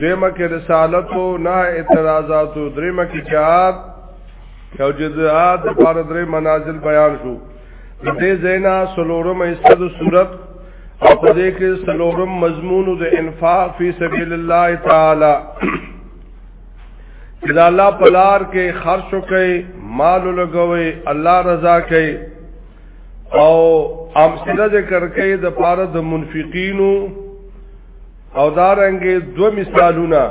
دیمه کې رسالت او نه اعتراضات او دریمه کې جهاد او جزاءات پر درې منازل بیان شو دې زینا سلورم ایستد صورت او په دې کې سلورم مضمون د انفاق فی سبیل الله تعالی چې دا الله پلار کې خرچ وکي مال لګوي الله رضا کوي او امثله ذکر کوي د پاره د منفقینو او دارنګه دو مثالونه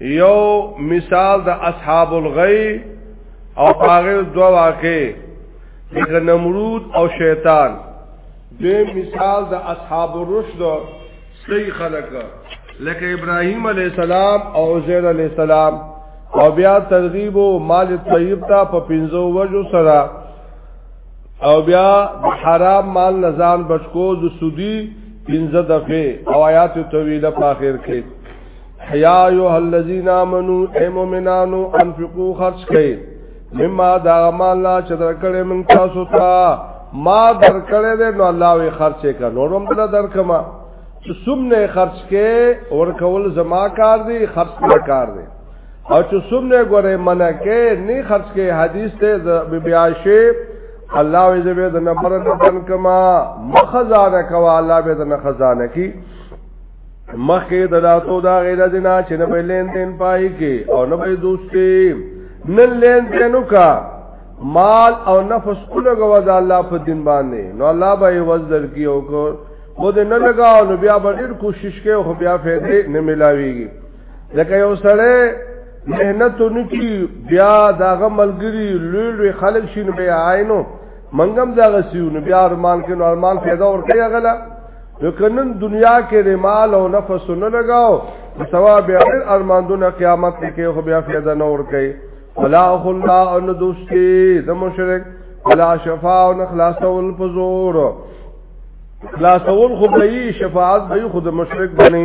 یو مثال د اصحاب الغی او هغه دو واقع د نمرود او شیطان د مثال د اصحاب الرشد صحیح خلق لکه ابراهیم علی السلام او عزیر علی السلام او بیا ترغیب او مال طیب ته په پنځو وجو سره او بیا د حرام مال نزان بچکو د سودی پنځه دفعه او آیات طویله په اخر کې حیا ایه الذین آمنو ای مومنانو انفقوا خرج کړئ مما دا مال لا چې درکړې من تاسو ته ما درکړې ده نو الله وی خرج کړه نورم دل درکما چې سم نه خرج کې ورکول زما کار دی خرج کار دی او چې څومره ګوره منه کې نه خرج کې حدیث ته بیاشی الله وی زبه د نمبر نن کما مخزانه کوا الله به د خزانه کی مخه د لاتو دا غیر دنا چې نه به لین دین پای کې او نه به دوستي نن لین دینو کا مال او نفس کله غوا د الله په دین باندې نو الله به وزر کی او کو خود نه لگاو نو بیا به ډیر کوشش کوي خو بیا فائدې نه ملاويږي لکه یو سړی مهنت نکی بیا داغه ملګری لوی لوی خلک شین به عینو منګم داغه سیونه بیا ارمان کې نو ارمان پیدا ورکړي غلا نو کنن دنیا کې رمال او نفس نه لگاو ثواب غیر ارماندونه قیامت کې خو بیا فایده نه ور کوي ولا خلا ان دوستي د مشرک ولا شفاء او خلاصول فزور خلاصول خو به شفاعت به خود مشرک بني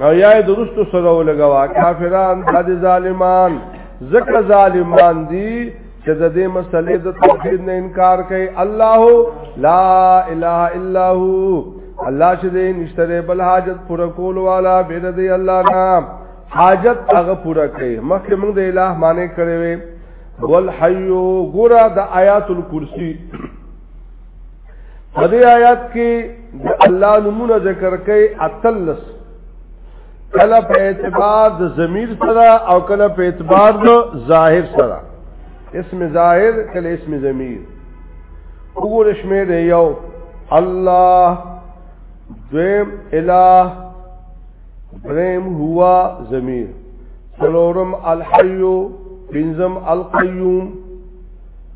او یا درستو سره ولګوا کافران د ظالمان ذکر ظالمان دي چې د دې مسلې د توحید نه انکار کوي الله لا اله الا هو الله چې دې نشته بل حاجت پر کول والا بيد دې الله نام حاجت هغه پورا کوي مخکې موږ د الٰه معنی کړې وي ول حیو ګورا د آیات الکرسی په دې آیات کې د الله نمونه ذکر کوي اتلس کله په اعتبار د ضمیر سره او کله په اعتبار د ظاهر سره اسم ظاهر کله اسم ضمیر وګوره شمیر یو الله دویم الہ دریم هوا ضمیر سلورم الحیو پنزم القیوم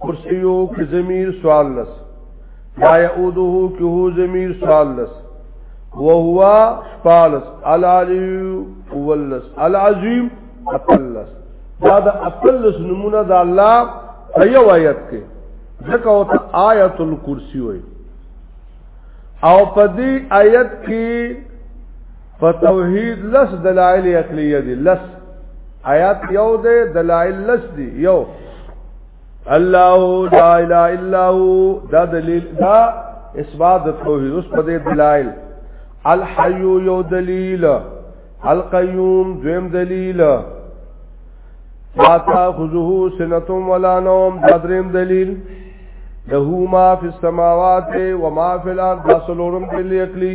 کرسیو کی زمیر سوال لس لا یعوده کی هو زمیر سوال لس وهو شپالس العلی اولس العظیم اتلس دا دا اتلس نمونه دا اللہ ایو آیت کې ځکه او ته آیت الکرسی وای او په دې آیت کې په توحید لس دلائل عقلیه دي لس آیات یو ده دلائل لس دي یو الله لا اله الا هو دا دلیل دا اثبات توحید اوس په دې دلائل الحي یو دلیل القیوم دویم دلیل لا تاخذه سنه ولا نوم دا دریم دلیل له ما فی السماوات و ما فی الارض سلورم دلیل عقلی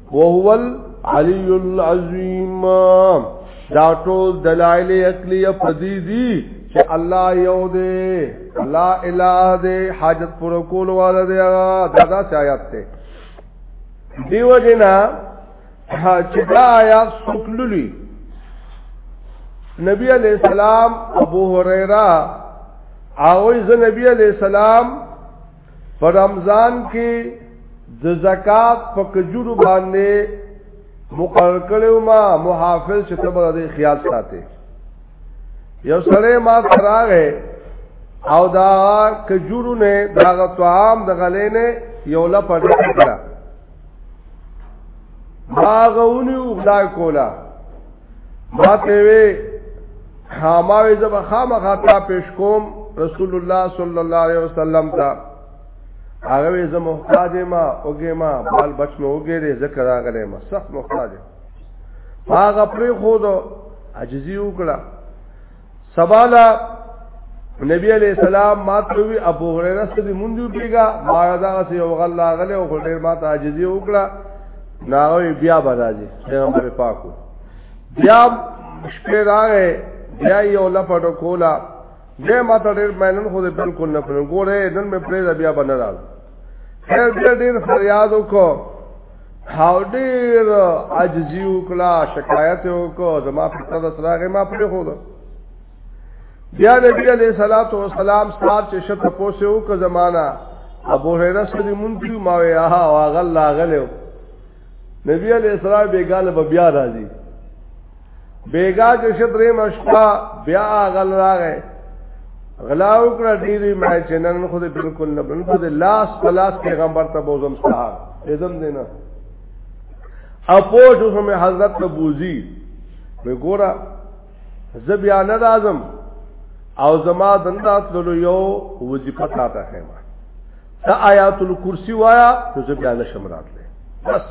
وهو العلی العظیم دا ټول دلایل عقلیه پدی دي چې الله یو دی لا اله دی حاجت پر کول والا دی دا دا آیات ته دیو جنا چې دا آیات سکللی نبی علیہ السلام ابو هريره او ز نبی علیہ السلام په رمضان کې د زکات په کجورو باندې مقرر کړو ما محافظ چې تبر دې خیال ساتي یو سره ما تراغه او دا کجورو نه دا طعام د غلې نه یو لپاره ما غونی وغلا کولا ما ته وی خاماوی زبا خامخا تا پیش کوم رسول الله صلی الله علیه وسلم تا هغه وی زه محتاج ما اوګه ما بال بچ مې اوګه دې ذکر راغله ما سخت محتاج هغه پرې خو دو عجزي وکړه سبالا نبی علیہ السلام ما توی ابو هريره سره مونږ پیګا ما دا سه یو غلا غله او غلې ما ته عاجزي وکړه ناوی بیا برازي پیغمبر پاکو بیا شپه راغې بیا یو لپټو کولا دې ما ته ډېر مینن خو دې بالکل نه پرې ګوره نن مې پرې بیا بنرال خیر دې ډېر فریاد وکړ او ډیر عجزی وکړه شکایت وکړه زما پتا د سراغه ما پرې خو ده بیا نبی علیہ الصلوۃ والسلام صاحب چې شپ پوسه وکړه زمانہ ابو هريره سره مونږ ما ویا ها واغل لاغلو نبی علیہ السلام بیګاله بیا راځي بیګا چې شدرې مشپا بیا غل راغې غلاو کړه ډیری ما چې نن خو دې بالکل نه بل خو دې لاس پلاس پیغمبر ته بوزم صاحب اذن دینا اپوچ اوس مې حضرت ته بوزي مې ګورا زبیا نه اعظم او زما دنده تللو یو وظیفه تا ته خېما دا آیات الکرسی وایا نو زه بیا نشم راتله بس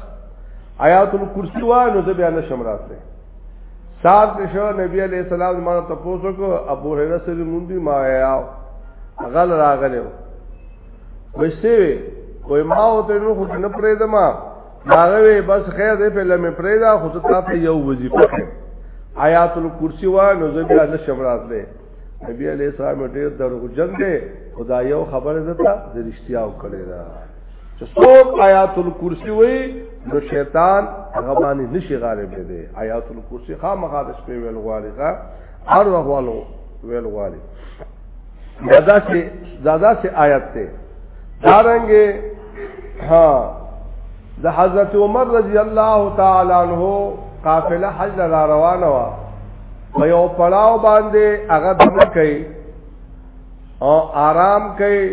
آیات الکرسی وایا نو زه بیا نشم راتله سات شو نبی علیہ السلام ما ته پوسو کو ابو هرره سره مونږ دی ما یا غل راغلو وسته وای ما او ته نو خو نه پرې دما هغه بس خیر دې په لمه پرې دا خو ته یو وظیفه آیات الکرسی وایا نو زه بیا نشم راتله نبی علیہ السلام ډیر دروغجن دی خدا یو خبره ده ته د رښتیاو کړی دا چې څوک آیات الکرسی وای نو شیطان هغه باندې نشي غالب دی آیات الکرسی خامخا د شپې ویل غواړي ښا هر وحوالو ویل غواړي دادا سے دادا سے آیت ته دارنګه ها د حضرت عمر رضی الله تعالی عنہ قافله حج را روانه وا په یو پړاو باندې هغه دم کوي او آرام کوي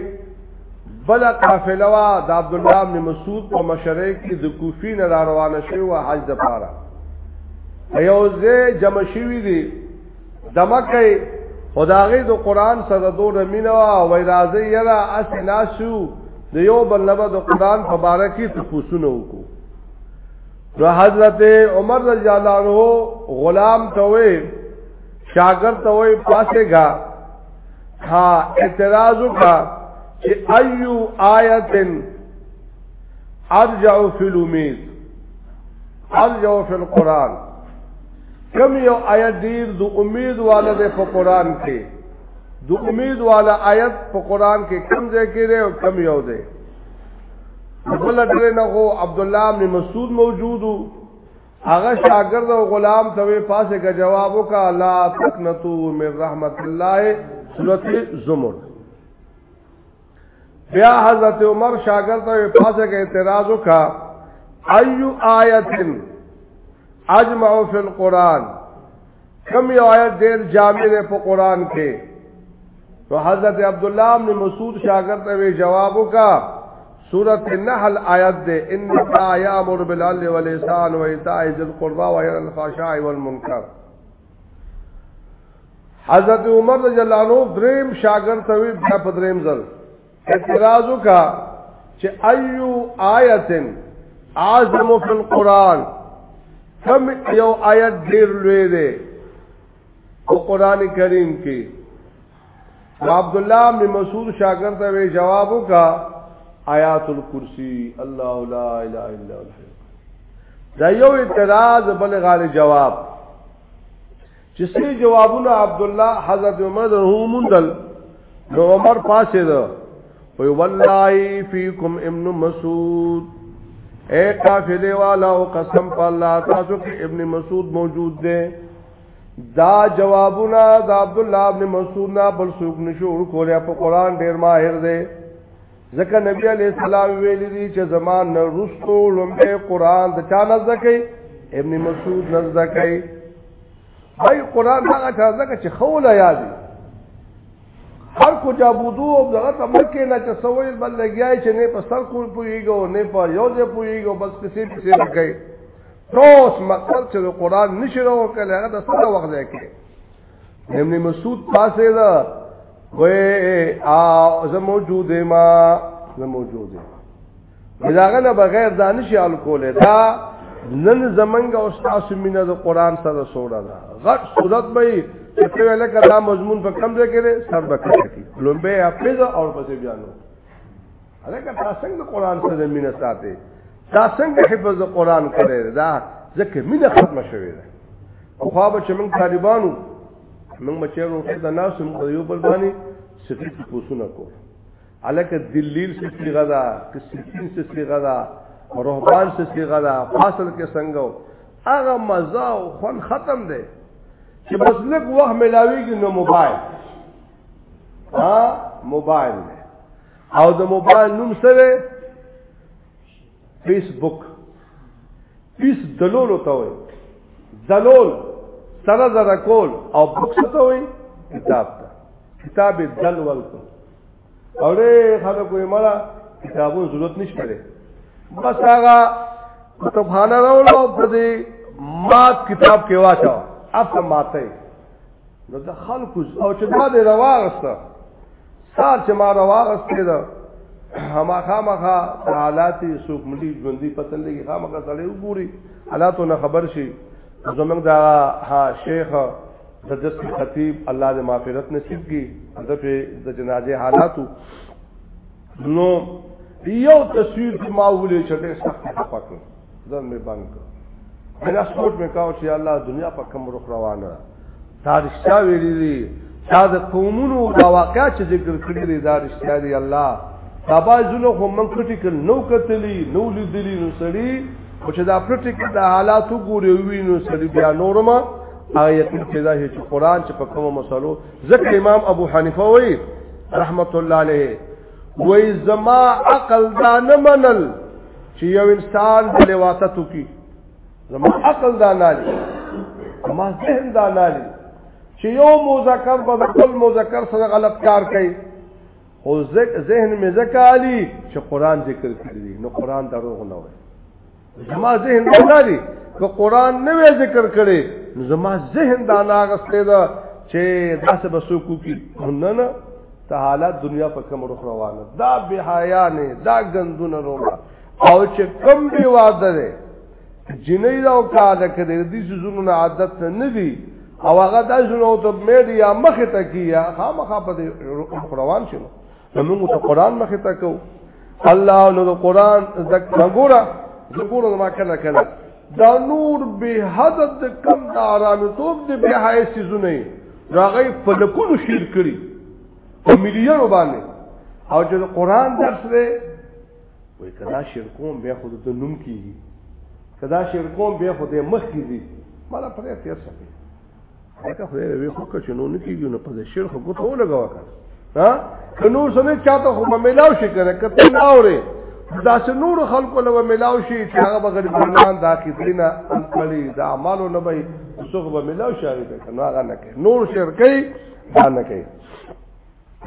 بل قافله وا د عبد الله بن مسعود په مشره کې د کوفی نه را روانه شوی او حج د پاره یو ځای جمع شوی دی دمکه خداغه د قران سره دور مینه وا وای راځي یرا اسنا شو د یو بل نبا د قران په باره کې تفوسونه وکړو نو حضرت عمر رضی الله عنه غلام ته وی شاګر ته وی پاسه گا ها اعتراض وکا چې ايو آیتن ارجع فی الامید ارجع فی القرآن کم یو آیت دیر دو امید والا دے پا قرآن کے دو امید والا آیت پا قرآن کے کم دے کے دے اور کم یو دے بل ډلې نه غو عبد الله بن مسعود موجودو هغه شاګرد او غلام ته وی پاسه کا جواب وکا لا تقنتو من رحمت الله سورۃ زمر بیا حضرت عمر شاګرد ته پاسه کا اعتراض وکا ایو آیتن اجمع فی القران کم یو آیت ډیر جامع دی په قران کې تو حضرت عبد الله بن مسعود شاګرد ته جواب وکا سورۃ النحل آیت دے ان لا یامر بالعدل واللسان وایتاء ذی القربى وینهى عن الفحشاء والمنکر حضرت عمر رضی الله عنه دریم شاګرد ته وی بیا په دریم ځل اعتراض کا چې ايو آیتن اعظم فی القران کم یو آیت ډیر لوی دی او قران کریم کې عبد الله بن مسعود شاګرد ته جواب وکا آیات الکرسی الله لا اله الا الله دا یو اعتراض بل غال جواب چې سې جوابونه عبد الله حضرت عمر هو مندل نو عمر پاسه ده وی والله فیکم ابن مسعود اے قافله والا او قسم په الله تاسو کې ابن مسعود موجود دی دا جوابونه د عبد الله ابن مسعود نه بل څوک نشور کولای په قران ډیر ماهر دی ځکه نبی علی السلام ویل دي چې زمان نه رستو لمبه قران د چا نزد کوي ابن مسعود نزد کوي وای قران هغه چا ځکه چې خول یاد هر کو جابودو او دغه تمکه نه چې سویل بل لګیای چې نه په سر کول پویګو نه په یو ځای پویګو بس کسی په سر کوي نو اس مقصد چې قران نشره وکړي هغه د سره وخت ځای کوي ابن مسعود پاسه دا وې ا زه موجود ما زه موجود مزاغه نه بغیر دانش ال کوله دا نن زمنګ او تاسو مینه د قران سره سوړه ده غټ صورت به چې ویل کړه مضمون په کم ځای کې سر بکړه کی لومبه حافظ او پسې بیانو هغه تاسو څنګه قران سره مینه ساتي تاسو څنګه حفظ قران کړی دا ځکه مینه ختم شوې ده او خو به چې موږ طالبانو موږ بچې روټه د ناس موږ یو بل باندې سفیر پوسونه کو الکه دلیل څه صيغه ده که سکین څه صيغه ده روحبان څه صيغه ده فاصل کې څنګه هغه مزه او خون ختم ده چې بس لږ وخت ملاويږي نو موبایل ها موبایل او د موبایل نوم سره فیسبوک پیس دلول ته وي دلول سره زره کول او بوک ته وي کتاب ته کتاب دل ول کو او له خلکو یې مړه کتابو ضرورت نشته لري بس هغه کتابخانه راولو په دې مات کتاب کې واچو اپ ماته نو د خلکو او چې ما دې راوغسته سار چې ما راوغسته دا هما خامخا حالات سوق ملي ژوندۍ پتن لګي خامخا سړی وګوري حالاتو نه خبر شي زمنګ دا ها شیخ د جس خطیب الله دې مغفرت نصیب کړي د په د جنازې حالاتو نو یو تصویر چې ما ولې چې ډېر سخت خفه کړ ځان مې بند کړ بیا سوچ مې کاوه چې الله دنیا په کوم رخ روانه ده دا رښتیا ویلي دي دا د قومونو دا واقعا چې ذکر کړی دی دا رښتیا دی الله دا باید زونه خو من کریټیکل نو کتلی نو لیدلی نو سړی او چې دا پریکټیکل د حالاتو ګوري وینو سړي بیا نورما هغه یقین پیدا هي چې قران چې په کومو مسلو ځکه امام ابو حنیفه وی رحمت الله علیه وی زما عقل دا نه منل چې یو انسان د لواتت کی زما عقل دا نه لري زما ذهن دا نه لري چې یو مذکر په خپل مذکر سره غلط کار کوي او ذهن مې ځکه علی چې قران ذکر کړی نو قران دروغ نه وایي زما ذهن دا دی که قران نه وی ذکر کړي نو زما ذهن دا ناغسته ده چې داسې بسو کو کی نه نه ته حالات دنیا په کوم رخ روانه دا به حیا نه دا غندونه روړه او چې کم دی واده ده جنې دا او کاله کې دې زونو نه عادت نه دی او هغه د زونو ته میډیا مخ ته کیه خامخا په روان شنو موږ ته قران مخه تا کو الله نو قران زکه ګورا ګورا ما کله کله دا نور به حد د کم د آرام توپ د به حای سيزونه راغی په لکونو شیر کړی په مليونو باندې او چې قران درس دی وای کدا شرکوم به خود ته نوم کیږي کدا شرکوم به خود مخ کیږي مالا پرې تیر سکے دا خو یې وی خو که نو نه کیږي نو په شیر خو ګوتو لګوا کړ ها کنو سمې چاته خو ملاو شي کنه کته نه اوري دا چې نور خلکو له ملاو شي چې هغه بغیر ګلان دا کیدلینا انقلی دا اعمالو نه وي څوک به ملاو شي هغه کنه هغه نه کوي نور شرکې دا نه کوي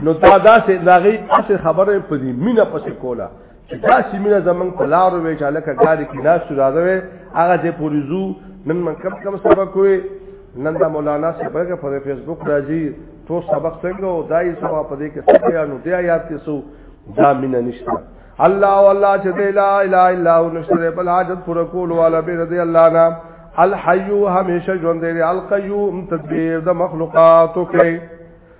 نو دا داسې داغي اصل خبره په دې مینه پسې کوله چې دا سیمینه زمنګ په لارو وی چې لکه ګاډي کې ناس راځوي هغه دې پوری زو نن من کم کم سبق کوي نن دا مولانا سپرګه په فیسبوک راځي ټول سبق څنګه او دای سبا په دې کې سپیا نو دې یاد کې سو دا مینه نشته الله والله چې لا اله الا هو نشته بل حاجت پر کول والا به رضی الله عنه الحي همیشه ژوند دی القیوم تدبیر د مخلوقاتو کې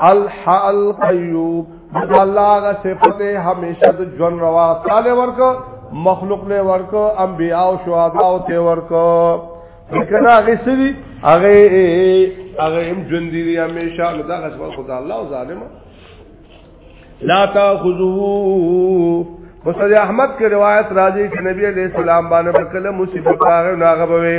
الحا القیوم دا الله غا صفت همیشه د جون روا تعالی ورک مخلوق له ورک انبیاء او شهدا او ته ورک کنا غی سری هغه هغه هم جون دی همیشه دا غا صفت خدا الله او ظالم لا تاخذو مصدی احمد کی روایت راځي چې نبی علیہ السلام باندې کله مصیبت راغی ناغه بوي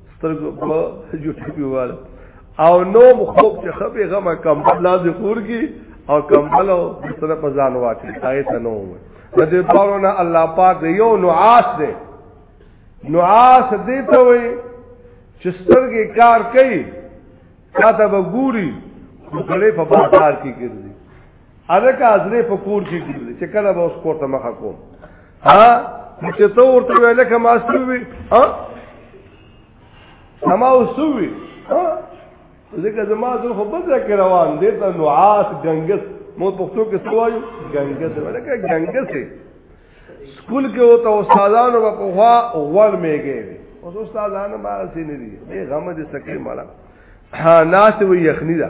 سترګو په جوټي پیواله او نو مخوب چې خبي غمه کم لازم خور کی او کمبل او بستر په ځان واچي هغه ته نو وي د دې پاره نه الله پاک یو نعاس دی نعاس دې ته وي چې سترګې کار کوي کاته وګوري خپل په بازار کې ګرځي الکه ازره په کور کې کیږي چې کله به اوس کور ته مخه کوم ها چې ته ورته ویل که ما سوي ها سما وسوي ها ځکه زما زه خو بل ځای کې روان دي ته نعاس ګنګس مو پښتو کې سوایو ګنګس ولکه ګنګس سکول کې او ته استادانو په خوا ور میږي اوس استادانو باندې نه دي غم دې سکه مالا ها ناس وي یخنی ده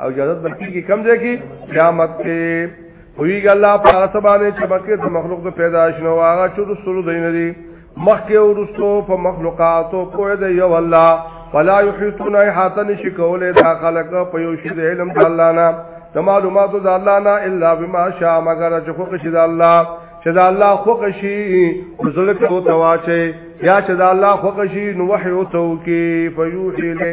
او اجازه بلکی کی کم ځای کی قیامت کې ویګ الله په سبانه چې بکې د مخلوق د پیدائش نو هغه چې رسول دین دي مخکې ورستو په مخلوقاتو کوه دی یو الله فلا یحیتون احاطه نشي کولای دا خلق په یو شی د علم د الله نه د معلوماتو د الله نه الا بما شاء مگر چې خو شي د الله چې د الله خو شي رسول ته تواچي یا چې د الله خو شي نو وحی او تو کې فیوحی له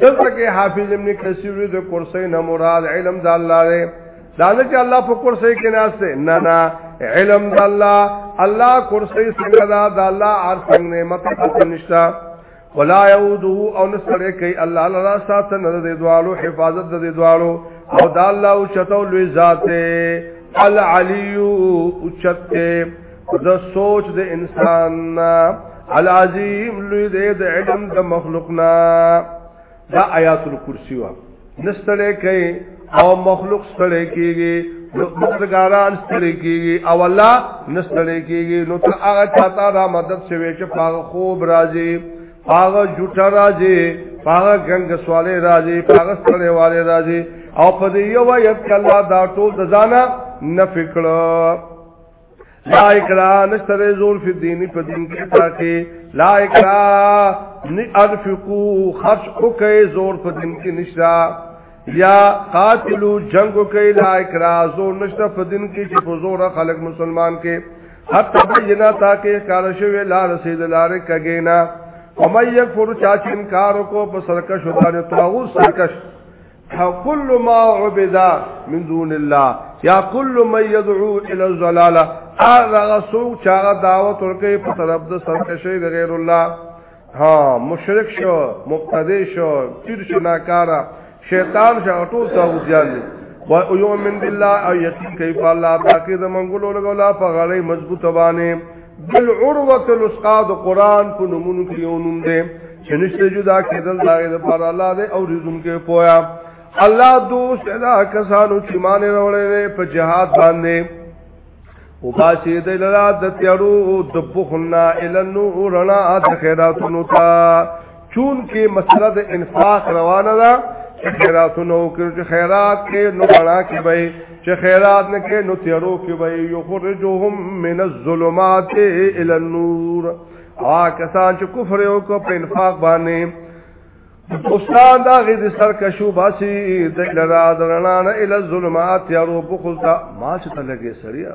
دلته کې حافظ ابن کثیر د کرسی نه مراد علم د الله دی دا نه چې الله په کرسی کې ناشته نه نه علم د الله الله کرسی څنګه دا د الله ار څنګه مطلب نشتا ولا يعوده او نسره کوي الله لرا سات نه د دوالو حفاظت د دوالو او دا الله او چتو لوی ذات العلی او چته د سوچ د انسان نا العظیم لوی دې د علم د مخلوقنا دا آیات الکرسی وا نستړې کوي او مخلوق ستړې کیږي مددګاران ستړي کیږي او الله نستړي کیږي نو ته هغه چاته را مدد شوي چې پاغه خوب راځي پاغه جوټه راځي پاغه ګنګ سواله راځي پاغه ستړي والے راځي او په دې یو یت کله دا ټول د ځانه نفکړه لا اکرا نشتر زور فی دینی پا دین کی تاکی لا اکرا نی ارفقو خرچ اکے زور پا دین کی نشتا یا قاتلو جنگ اکے لا اکرا زور نشتا پا دین کی چی پا زور خلق مسلمان کے حتی بینا تاکی کارشوی لا رسید لارے کگینا ومن یکفر چاچ انکارو کو پا سرکش و دانی طاغوت سرکش کل ما عبد من دون الله یا کل من يدعو الى الضلاله هغه څوک چې هغه دعوت ورکوي په طرف د سرکشي د غیر الله ها مشرک شو مبتدی شو پیر شو ناکارا شیطان شو ټول تاوجان دي و یؤمن بالله او یقین کوي په الله تاکي د منګولو لګولا په غړې مضبوط باندې بل عروه الاسقا د قران په نمونه کې یو نوم دی چې نشته جدا کېدل دا د پر الله دی او رزم کې پویا الله دوست ادا کسانو چې مان وروړي په جهاد باندې او باسي د لرا د تیارو د بخنا النو رڼا د خیراتونو ته چون کې مسله د انفاق روانه ده چې خیراتونه وکړي چې خیرات کې نو بڑا کې به چې خیرات نه کې نو تیرو کې به یخرجهم من الظلمات الى النور آ کسان چې کفر او کو په انفاق باندې استاد دا غي د سرکشو باسي د لرا درنا نه الى الظلمات تیرو بخلتا ما چې تلګي سړیا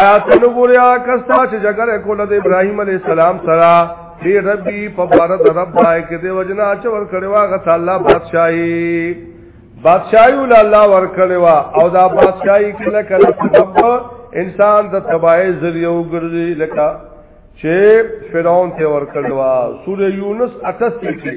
آیات نو ګوریا کستا چې جګړه کوله د ابراهیم علی السلام سره دی ربی په بار د رب دای کې دی وجنا چور کړي واغه تعالی بادشاہي بادشاہي ول الله ور کړي وا او دا بادشاہي کله کله سبب انسان د تباہی ذریعہ وګرځي لکه چې فرعون ته ور کړي وا سورې یونس 38 کې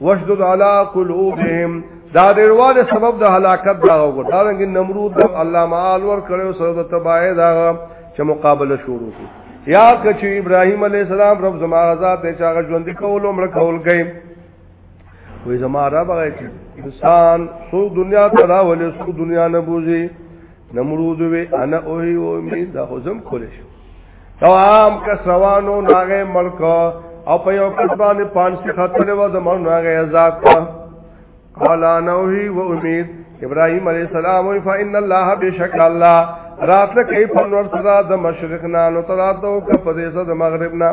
وشدد علی قلوبهم دا ډیروال سبب د هلاکت دا وګړه دا رنګ نمرود د الله مال ور کړو سره د تباہی دا چې مقابله شروع شي یا کچ ابراهیم علی السلام رب زما آزاد ته چا ژوند کول عمر کول گئی وې زما را بغی انسان سو دنیا ته را ولې سو دنیا نه بوزي نمرود وی انا اوهی او می دا حزم کولې شو او عام کا سوانو ناغه ملک او په یو کس باندې پانسی خطر و زمان ناغه عذاب کا قالا نوحی و امید ابراهیم علیہ السلام و فإن الله بشک الله رات لکی پنور صدا د مشرق نا نو تراتو کا پدیسا د مغرب نا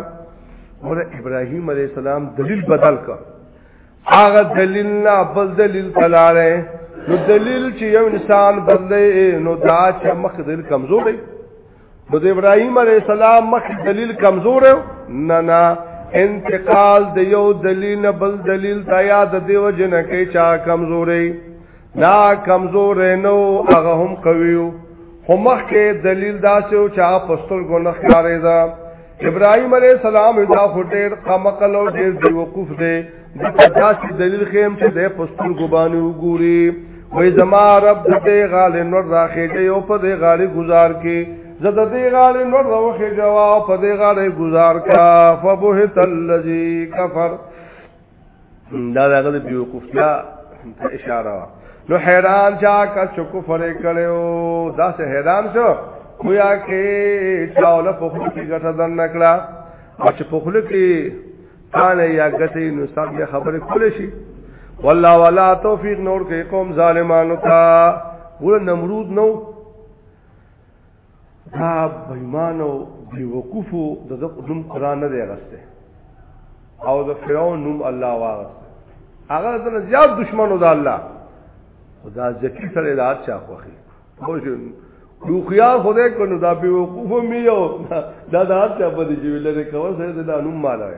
اور ابراهیم علیہ السلام دلیل بدل کا آغا دلیل نا بل دلیل تلارے نو دلیل چې یو انسان بدلې نو دا چې مخ دل کمزور دی نو د ابراهيم عليه السلام مخ دلیل کمزور نه نه انتقال د یو دلیل نه بل دلیل ته یاد دیو جن کې چا کمزورې دا کمزورې نو هغه هم قویو خو مخ کې دلیل داسې او چا پستر ګنخ کارې ده ابراهيم عليه السلام دا خټیر قمقل او ډیر دی وقوف دی د پداسې دلیل خیم چې د پستر ګبانی وګوري وې زما رب دې غال نور راخې دې او په دې غالي گزار کې زده دې غال نور راخې جواب په دې غالي گزار کا فبهت الذي كفر دا دغه د بیوقوفتیا اشاره وا نو حیران چا کا چې کفر کړو دا سه حیران شو کویا کې چاول په خپل کې ګټه دن نکړه او چې په خپل کې کاله یا ګټه نو سم خبره کول شي والله ولا توفیق نور کې قوم ظالمانو ته ګور نمرود نو دا بېمانو بیوقوفو د نوم قران نه دی غسته او د فرعون نوم الله واغسته هغه د زیات دشمنو د الله خدا ځکه سره دا چا خوخي خوښ یو خیال خدای کنو دا بیوقوفو میو دا دا چا په دې چې لري کول سره دا نوم مالای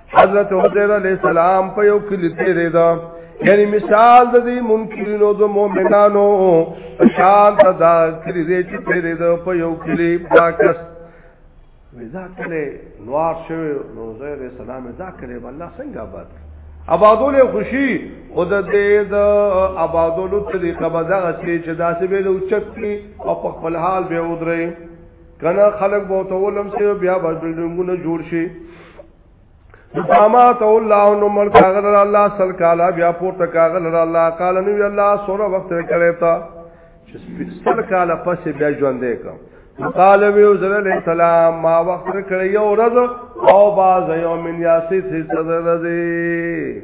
حضرت عزیر علیہ السلام په یو کلی تیرې دا یعنی مثال د دې منکرینو د مؤمنانو شان ته دا کلی دې چې تیرې دا په یو کلی پاکس ودا کله نوار شوی نو عزیر علیہ السلام دا کله الله څنګه آباد آبادول خوشي خود دې د آبادولو طریقه به دا چې داسې به لوچت کی او په خپل حال به ودرې کنه خلق به تو ولم سي بیا به بلډنګونه جوړ شي فاما تو الله نو مر کاغل الله سل کالا بیا پورته کاغل الله قال نو الله سوره وخت کړی تا چې سل کالا پسې بیا ژوند وکم قال ویو زر علیہ السلام ما وقت کړی یو ورځ او باز یوم یاسی سی صدر رضی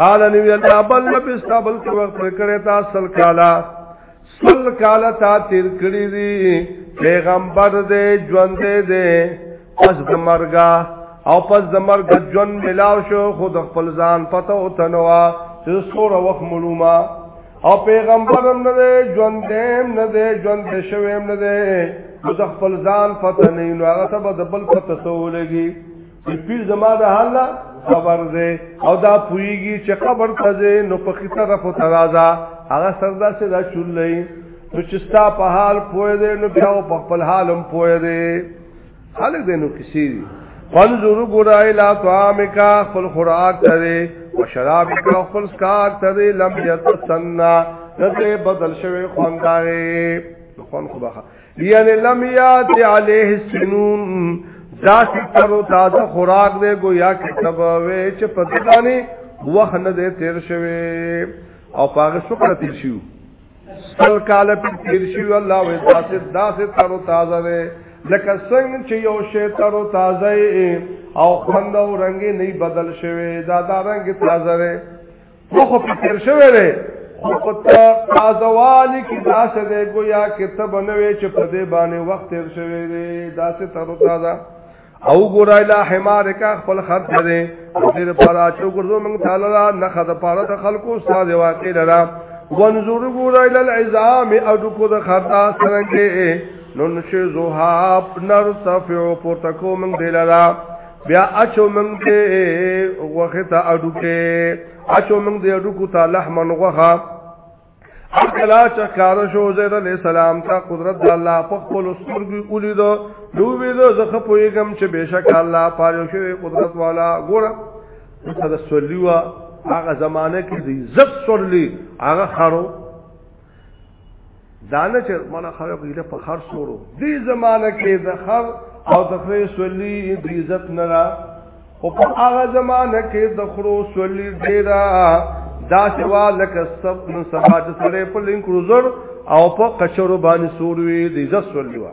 قال نبی الله بل نبی استابل کې وخت کړه تا سل کالا سل کالا تا تیر کړی دی پیغمبر دې ژوند دې پس د مرګا او پس د مرګ ژوند ملاو شو خود خپل ځان پته او تنوا چې سوره وخت معلومه او پیغمبرم نه دی ژوند دیم نه دی ژوند شویم نه دی د خپل ځان پته نه نو هغه ته به د بل پته سولېږي پیر زما د حال نه خبر دی او دا پویږي چې قبر ته ځې نو په خي طرف ته راځه هغه سردا سي دا چولې نو چې ستا په حال پوه دی نو بیا په خپل حال هم پوه دی خلک دې نو کسی فنظر ګورای لا طعامک خپل خوراک ته او شرابک خپل سکار ته لم یتسنا نو بدل شوی خواندارې خون خو بخا یعنی لم یات علیه السنون دا ستر او تازه خوراک دی گویا کتاب وې چې په دانی وخت نه دی تیر شوی او پاغه شکر تیر شو سل کال په تیر شو الله وې دا ستر تر او تازه دی لکه څنګه چې یو شی تر او تازه او خوند او رنگ نه بدل شوی دا دا رنگ تازه دی خو خو فکر شوی دی خو په تازوالی کې داسې دی ګویا کې ته به نه وې چې په دې باندې وخت تېر شوی دی داسې تر تازه او ګورای لا حمار کا خپل خط دی دې لپاره چې ګورځو موږ تعالی را نه خد پاره د خلکو استاد واقع لرا وانظر ګورای ل العظام او د کو د خطا څنګه نو نشه زوحاب نرتفع پورتکو من دلالا بیا اچو موږ دې غوخه ته اډو کې اچو موږ دې اډو کو ته لحمن غوخه اکلا چکار شو زید علیہ السلام تا قدرت د الله په خپل سترګي اولید نو وی زه زخه پویګم چې بشک الله پاره شو قدرت والا ګور تاسو سولیوا هغه زمانه کې عزت سورلی هغه خرو دانه چې مولا خلک یې په خر سورو دې زمانہ کې د خر او د خرې سولي د عزت نه را او په هغه زمانہ کې د خرو سولي ډیرا دا سوا لکه سب نو سبا د سره په لینک روزر او په قشرو باندې سوروي د عزت سولي وا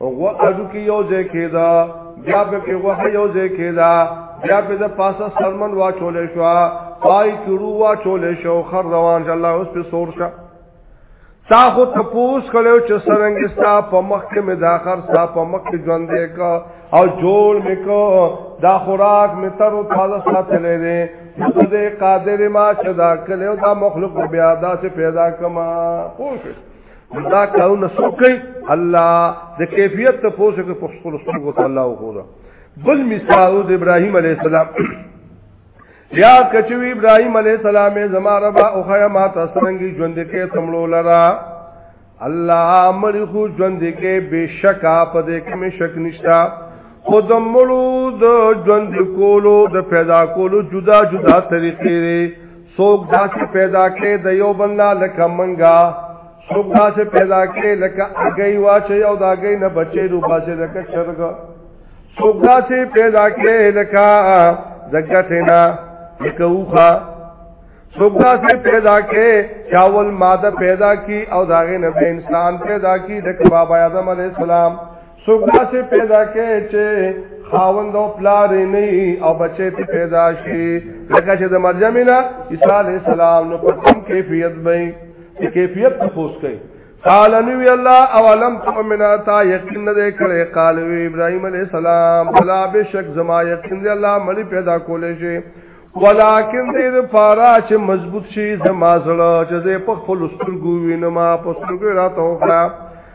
او غو اډو کې یو ځای کېدا بیا په کې غو یو ځای کېدا بیا په د پاسه سلمن واچول شو پای کړو واچول شو خر روان شه الله اوس په سور شه تا خو تپوس کړو چې سرنګ ستا په مخ کې مې دا خر ستا په مخ کې ژوند دې کا او جوړ مې کو دا خوراک مې تر او تازه ساتلې دې ته دې قادر ما چې دا کله دا مخلوق بیا دا څه پیدا کما پوه دا کارونه څوک کوي الله د کیفیت ته پوسه کې په خپل سترګو ته الله وګوره بل مثال د ابراهیم علی السلام یا کچوی ابراهیم علی السلام زما ربا او خیا ما تاسرنګي ژوند کې تمړو لرا الله امر خو ژوند کې بشکا په دې کې مې شک نشتا خود مړو د ژوند کولو د پیدا کولو جدا جدا طریقې سوک دا چې پیدا کړي د یو بندا لکه منګا سوک دا چې پیدا کړي لکه اگئی واچي او دا اگئی نه بچي رو باسي لکه چرګ سوک دا چې پیدا کړي لکه زګټینا لکه وخا سوک دا چې پیدا کړي چاول ماده پیدا کی او داغه نه انسان پیدا کی د بابا اعظم علی السلام څوک داسې پیدا کې چې خاوند او پلار نه او بچې ته پیدا شي لکه چې د مریم نه عیسی علی السلام نو په کوم کیفیت به کیفیت تفوس کوي قال نبی الله اولم تؤمنا تا یقین نه کړي قال وی ابراهیم علی السلام بلا بشک زما یقین دی الله مړي پیدا کولې شي ولکن دې د فارا چې مضبوط شي زما زړه چې په خپل سترګو وینم په سترګو راته وکړه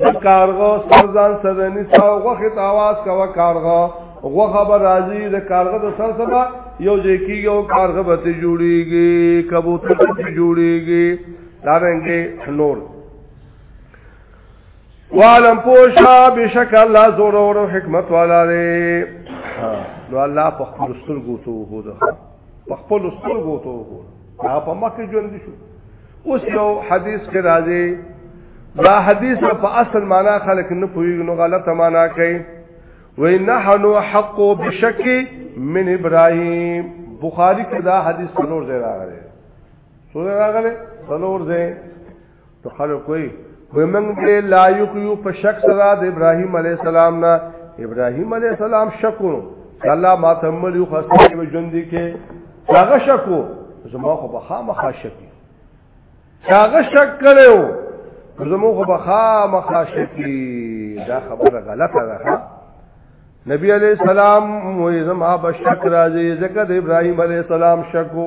د کارغو سر ځان سره نیسه او غوښې ته اواز کوه کارغه غوښه به راځي د کارغه د سر سره یو ځای کېږي او کارغه به ترې جوړېږي کبوتر به ترې جوړېږي دارنګې نور وعلم پوشا بشک الله زور او حکمت والا دی نو الله په خپل سترګو ته وګوره په خپل سترګو ته وګور دا په مکه ژوند شو اوس یو حدیث کې راځي دا حدیث په اصل معنا خلک نه پوهیږي نو غلطه معنا کوي وای نحن حق بشک من ابراهیم بخاری کې دا حدیث څلور ځای راغلی څو ځای راغلی څلور ځای تو خلو کوئی ومن به لا یقیو په شک سره د ابراهیم علی السلام نه ابراهیم علی السلام شکو الله ما تمل یو خسته کې ژوند کې هغه شکو زما خو به خامخا شک هغه شک کړو زما خو به خامخا شک دا خبره غلطه ده نبی علیہ السلام وې زما بشک راځي ځکه د ابراهيم علیہ السلام شکو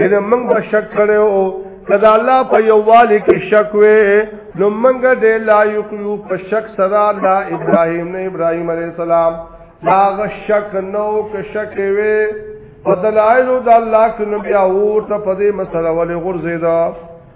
یعنی موږ به شک کړو کدا الله په یووالي کې شک وې نو موږ دې لا یقیو په شک سره لا ابراهیم نه ابراهیم علی السلام دا غ شک نو که شک وې په دلایل د الله کې نبی او ته په دې مسله ولې غرزیدا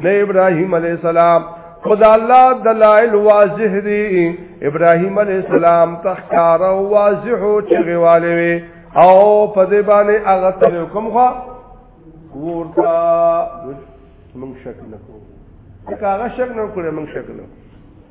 نه ابراهيم عليه السلام خدا الله دلائل واضح دي ابراهيم عليه السلام تخکار او واضح او چغواله وي او په دې باندې هغه تر کوم خو ورتا موږ شک نه کوو هغه شک نه کړو موږ شک نه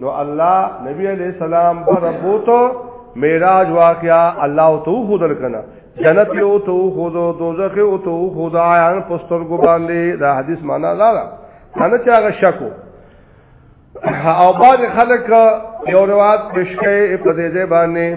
نو الله نبی علیہ السلام پر بوتو معراج واقعا الله تو خودل کنا جنت یو تو خود دوزخ یو تو خدایان پستر ګو باندې دا حدیث معنا دا دا نه چې هغه شکو او بعض خلک یو روایت پښکې په دې باندې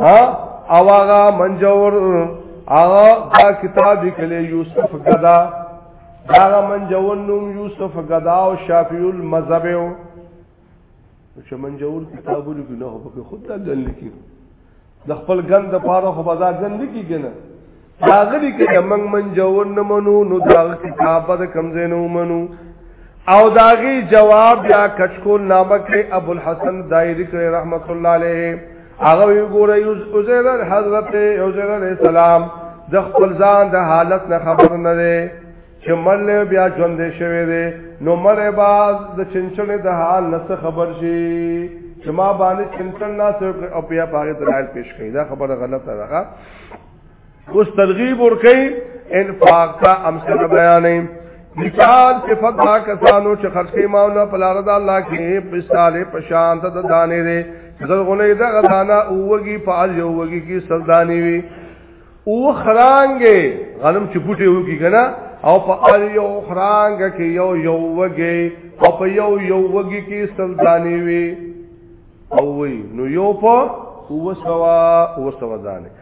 ها او هغه منجور هغه دا کتاب لیکلی یوسف غدا دا منجور نوم یوسف غدا او شافعی المذهب او چې منجور کتابونه ګناه په خود دا ګل لیکي د خپل ګند پاره خو بازار ګند لیکي کنه داغلی کې موږ منجور نه منو نو دا کتاب د کمزې نه منو او داغي جواب یا کچکو نامه کې ابو الحسن دایری کې رحمت الله علیه هغه یو ګوره یو عزیر حضرت عزیر علیہ السلام د خپل ځان د حالت نه خبر نه دی چې مړ بیا ژوند شوی دی نو مړ باز د چنچنې د حال نه خبر شي چې ما باندې چنچن نه او بیا باغ دلایل پیش کړي دا خبره غلطه ده اوس ترغیب ورکي انفاق ته امثله بیانې مثال صفات دا کسانو چې خرج کوي ماونه په لار د الله کې په ساله په شان ته د دانې دي زغونه دا غدانا اوږي په اړ یو وږي کې سلداني وي او خرانګې غنم چې پټي وږي کنه او په اړ یو خرانګ کې یو یو وږي او په یو یو وږي کې سلداني وي او وي نو یو په هو سوا هو سوا دانه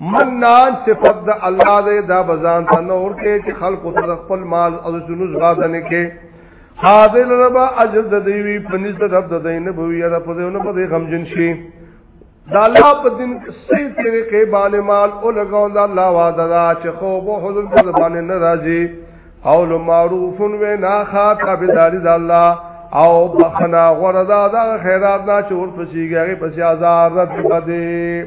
منان صفت د الله دې دا بزان ته نور کې چې خلق ته خپل مال او جنوز غاځنه کې حاضر ربا اجر د دې وی پنځ د رب د دې نه بوي یا په دې نه په دې غم جن شي دا الله په دین صحیح طریقې باندې مال او لګاو دا الله وعده دا چې خو به حضور په باندې ناراضي قول معروف و نه خاطه به داري د الله او بخنا غردا دا خیرات نه چور پسیږي پسې آزاد رد بده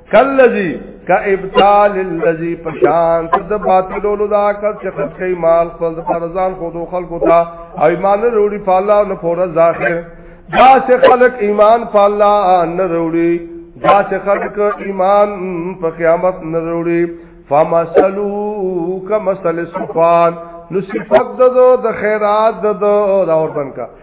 کلذي کا ابطال الذي پشان د باطلولو دا کړ چې خپل مال خپل پرزان خو دو خلکو ته او ایمان وروړي په الله نه فورا ظاهر دا چې خلک ایمان په الله نه وروړي دا چې خلک ایمان په قیامت نه وروړي فمثلو کمثل سفان نو صفت دو د خیرات دو دا اوربن کا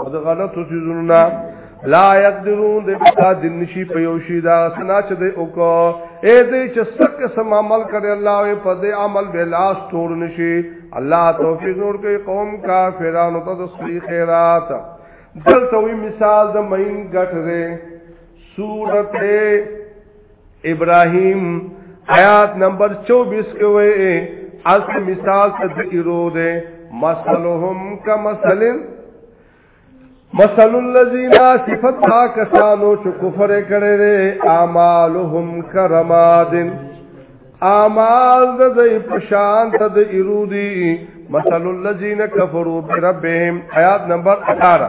او د غلطو چیزونو نه لا یقدرون د بتا د نشي په یو شي دا سنا چې د اوکو اے دې چې سک سم عمل کړي الله او په دې عمل به لاس تور نشي الله توفیق نور کوي قوم کافرانو ته د سری خیرات دلته وی مثال د مین ګټره سورته ابراهيم آیات نمبر 24 کې وې از مثال تذکرو دے مثلهم کمثل مثل الذين صفات کسانو چې کفر کړي دي اعمالهم کرمادن اعمال د دې پشان ته د ایرودي مثل الذين كفروا بربهم آیات نمبر 18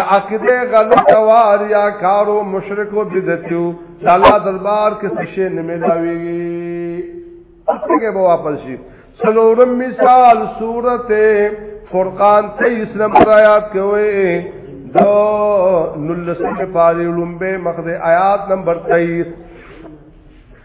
عقیده غلط وار یا کارو مشرک او بدعتو الله دربار کې څه شي نه ملاويږي څنګه به واپس شي سلورم مثال سورته فرقان 23 نمبر آیات کې وایي دو نلسم پاری لومبه مخد آیات نمبر 23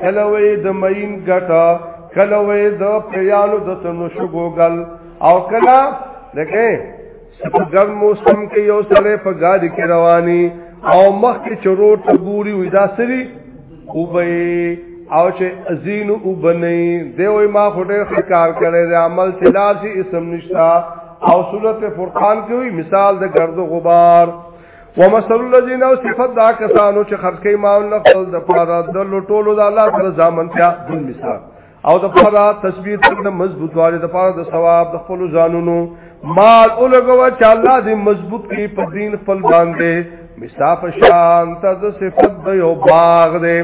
کله وې د مین ګټا کله وې د پیالو د تنو شګوګل او کله لکه په ګرم موسم کې یو سره په ګاډي کې رواني او مخ کې چرور ته ګوري وې دا سری او به او چې ازین او بنې دی وې ما خټه خکار کړي د عمل تلاسي اسم نشتا او سورته فرقان کې وې مثال د ګرد غبار ومثل الذين صفات دا کسانو چې خرج کوي مال نه خپل د پاره د لټولو د الله تعالی ځامن ته بل مثال او د پاره تثبیت د مضبوط والي د پاره د ثواب د خپل ځانونو مال اولګو چې الله دې مضبوط کی په دین خپل باندې مصاف شان ته د صفات د یو باغ دې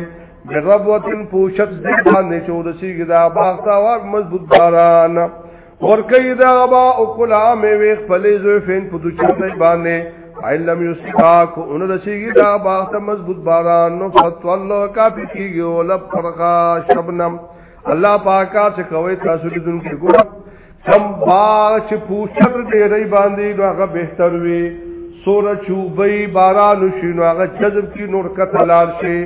بربوتن پوشت دې باندې چورسیږي دا باغ تا واغ مضبوط باران ورکی دا با او کلا می وی خپل زو فین په دوچې نه باندې علم یسقا کو ان رسیږي دا با ته مضبوط باران نو فتو الله کافی کیږي ول فرقا شبنم الله پاکا چې کوي تاسو دې دن کې ګور کم با چې پوښتر دې ری باندې نو هغه بهتر وي سور چوبې باران شي نو هغه جذب کی نور کتلار شي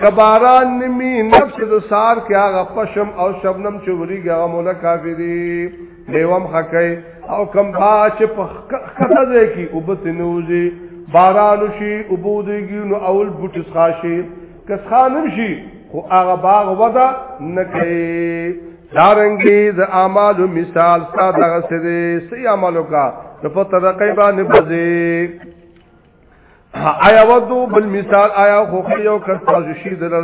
کباران نمی نفس د سار کې هغه پشم او شبنم چې وریږي هغه مولا کافری دیوم حقای او کم با چې په خطه دی کې وبس نوځي باران شي وبودږي نو اول بوټس خاشي کس خانم شي خو هغه باغ ودا نه کوي دارنګي د اعمال مثال ساده غسه دي سي عملو کا په طریقې باندې بځي آیا ودو بل مثال آیا خو یو کس تاسو شي د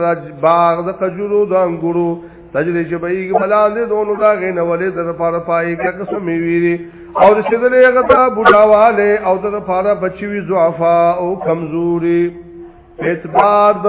باغ د کجورو د انګورو تجری چې به یې بلان دې دونو دا غینه ولې د لپاره پای کې قسم ویری او چې د هغه ته بډاواله او د لپاره بچوي ضعفا او کمزوري اعتبار د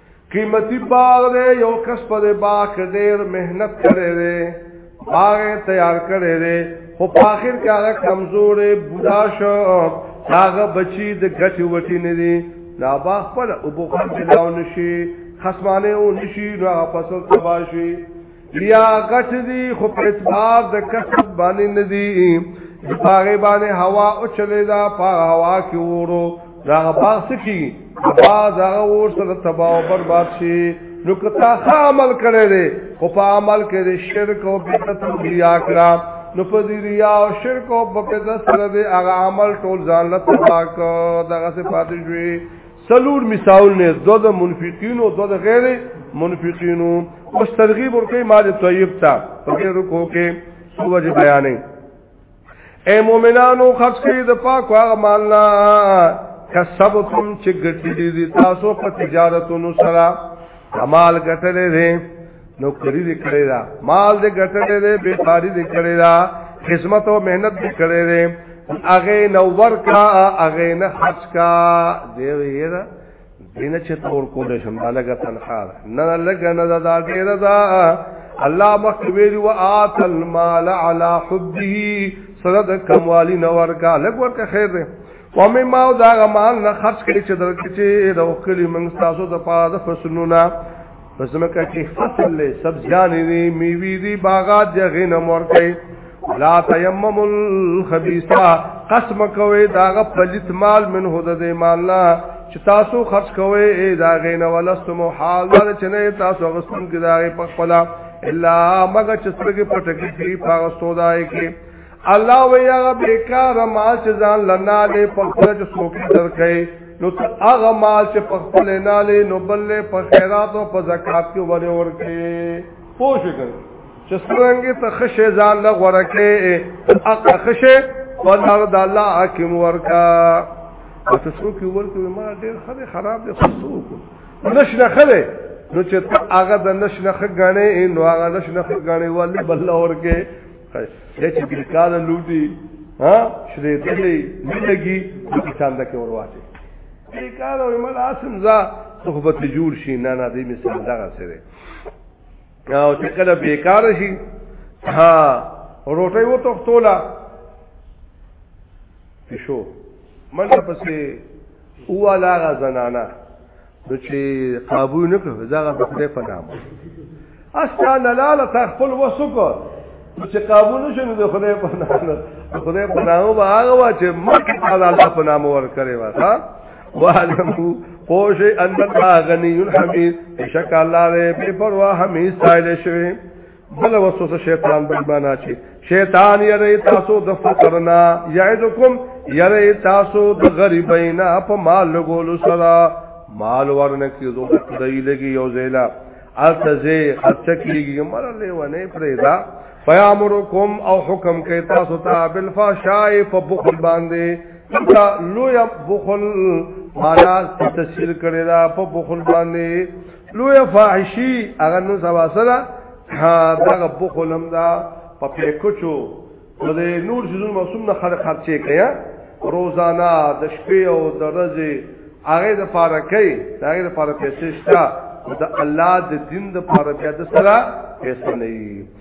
قیمتي باغ دی یو کس په دې باغ کې ډېر مهنت کړی دی باغ تیار کړی دی خو په آخر کې هغه کمزورې بوډا شو هغه بچی د ګټې وټی نه دی دا باغ خپل او بوخان بلاو نشي خصمانه او نشي نو فصل تباشي یا غټ دی خو په اعتبار د کسب باندې ندی پاغه باندې هوا او چلے دا په هوا کې ورو دا باغ سکی باز هغه ور سره تباہ او برباد شي نو کتا ښه عمل کړی دی خو په عمل کې د شرک او بدعت ریا کړه نو په دې ریا او شرک او بدعت سره د هغه عمل ټول ځان له تباہ کړ دغه صفات جوړي سلور مثال نه دو د منفقینو دو د غیر منفقینو اوس ترغیب ورکې مال طیب تا په دې رکو کې سوج بیانې اے مومنانو خرج کړئ د پاک هغه مال نه کسبتم چې ګټې دي تاسو په تجارتونو سره کمال ګټلې دي نو کری دې کړی دا مال دې ګټلې دې به پاری دې کړی دا خدمت او مهنت دې کړی دې اغه نو ورکا اغه نه خرج کا دې ویرا دین چې تور کول شم دا لګه تنخواه نه لګه نه دا ډیر دا الله مخ ویل و آت المال علی حبه سره د کموالی نه ورکا لګ ورکا خیر دی و مې ما دا غمان نه خرج کړی چې درکې چې د وکړي موږ تاسو د پاره د فسنونه پس مکه کې فصل له سبزیان دي میوي دي باغات دي غنم ورکي لا تیمم الخبيثا قسم کوي داغه پلیت مال من هو د مال نه چې تاسو خرج کوي دا غنه ولستم حال دا چې نه تاسو غسن کې دا په خپل الا مګه چې څنګه پټکې په پاغستو دای کې الله وی هغه بیکار مال چې ځان لنا دې په خپل چې څوک درکې نو هغه مال چې په خپل نه لې نو بل په خیرات او په زکات کې ور ورکې پوه شئ چې څنګه ته خشه ځان له ورکه اق خشه ولر د الله حکم ورکا تاسو څوک ورته ما ډیر خره خراب دي خصوصو نشنه خره نو چې هغه د نشنه خغانې نو هغه نشنه خغانې ولې بل ورکه دې چې بیکاله لوټي ها شری دې نه لګي چې چاند کې ورواته دې کار او مل اسم زا صحبت جوړ شي نه نه دې مثال دا سره او چې کله بیکار شي ها روټي و تختولا پښو منډه پسې اوالا غزنانا نو چې قابو نه کړو زغه په خپل پنام استان لاله تا خپل وسوکو چې قابو نه شنو د خدای په نام خدای په نام به هغه وا چې مکه تعالی الله په نام ور کړی وا ها وعلمو پوش ان الله غنی حمید شک الله دې په پروا حمید سایل شوی بل وسوسه شیطان بل معنا چې شیطان یری تاسو د فقرنا یعدکم یری تاسو د غریبینا په مال لګول سره مال ورنه کې زو دای لګي یو زیلا التزه خرچ کیږي مر له ونه پرېدا فیامرکم او حکم کوي تاسو ته بالفاشای په بخل باندې دا لوی بخل معنا تفسیر کړی دا په بخل باندې لوی فاحشی هغه نو سوا سره دغه بخلم دا په پېکچو نو د نور شزون موسم نه خلک خرچې کیا روزانه د شپې او د ورځې هغه د پاره کوي هغه د پاره پیسې شته د الله د دین د پاره بیا د سره پیسې نه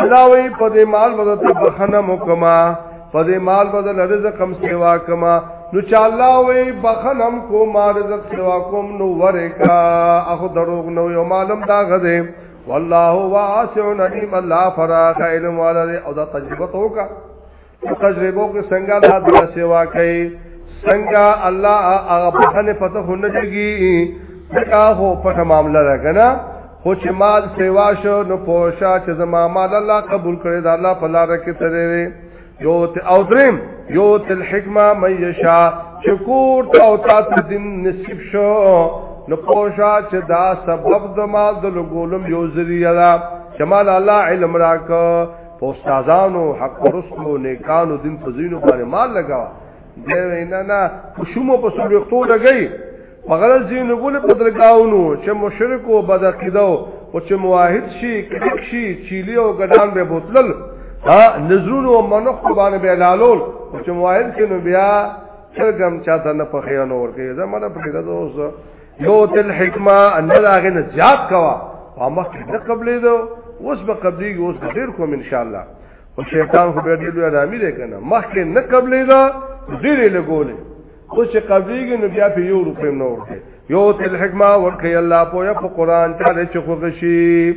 الله وی په دې مال بدل ته بخنه مکما په دې مال بدل رزق هم سیوا کما نو چې الله وی بخنم کو ما رزق سیوا کوم نو ورکا اخو دروغ نو یو معلوم دا غده والله واسع علیم الله فراغ علم والده او دا تجربه توکا تجربو کې څنګه الله دې سیوا کوي څنګه الله هغه په خنه پته هونه دیږي دا هو په معاملې راکنه خو چې مال سیوا شو نو پوشا چې زما مال الله قبول کړي دا الله په لار کې ترې یو ته او دریم یو ته الحکمه مېشا چې کور ته او تاسو دین نصیب شو نو پوشا چې دا سبب د مال د لګولم یو ذریعہ دا چې مال الله علم راکړي په استادانو حق پرستو نیکانو دین په زینو باندې مال لگاوه دی وینا نه شومو په سلوختو لګی په غلط زینو بوله په درګاونو چې مشرک او بد عقیده او چې موحد شي کلک شي چیلی او ګډان به بوتلل ها نزرون او منخ باندې به لالول او چې موحد کې نو بیا چرګم چاته نه پخې نور کې زمونه پرې ده اوس یو تل حکمه ان لاغه نه زیات کوا او مخ نه قبلې دو اوس به قبلې اوس ډیر کوم ان شاء الله او شیطان خو به ډیر آرامي دی کنه مخ کې نه قبلې دا ډیر لګولې خو چې قبلېږي نو بیا په یو روپې نور دی یو تل حکمه ورکه الله په قرآن تعالی چې خوږشي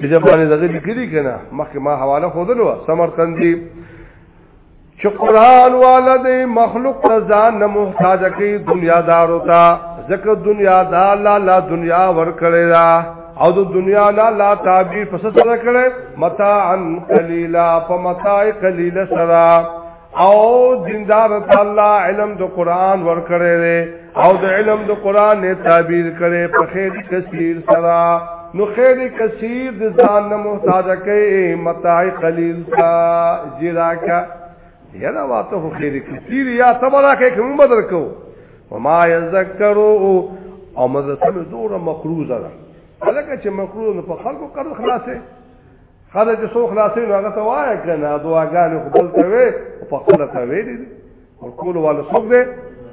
دې باندې دغه لیکلي کنه مخکې ما حواله خودلو سمرقندي چې قران والد مخلوق ته ځان نه محتاج کوي دنیا دار وتا ځکه دنیا دا لا لا دنیا ورکړي دا او د دنیا لا لا تعبیر پس سره کړي متاع قلیلا فمتاع قلیل سره او دیندار ته الله علم د قران ور کړی دی او د علم د قران نه تعبیر کړي په خیر کثیر سره نو خیر کثیر د ځان نه محتاج کوي متاع قلیل کا جرا کا یلا واته خیر کثیر یا تبرا کې کوم بدر کو وما یذکروا او مزه سم دوره مقروزه ده لکه چې مقروز په خلکو کړو خلاصه خدای چې سو خلاصې نو هغه ته وایې کنه دعاګانې خو بل ته وې او په خپل ته وې دي او کول والا څوک دی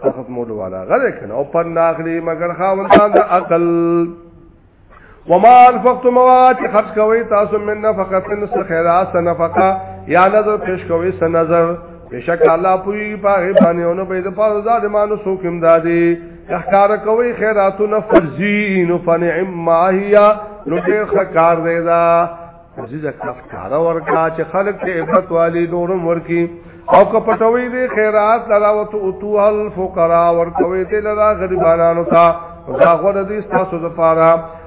ختمول والا غره کنه او پر ناخلی مگر خاوندان د عقل وما انفقتم وات خرج کوي تاسو من نفقه نس خیرات نفقه یا نظر پیش کوي سن نظر بشک الله پوری په باندې اونو به د پاره ظالمانو سوکم دادي احکار کوي خیراتونه فرضي نو فنعم ما هي نو ډېر خکار دی دا فرضي زکات کار ورکا چې خلک ته عبرت والی نورم ورکی او که پټوي دي خیرات لراوت او تو الفقراء ورکوي دي لرا غریبانو ته دا غره دي تاسو لپاره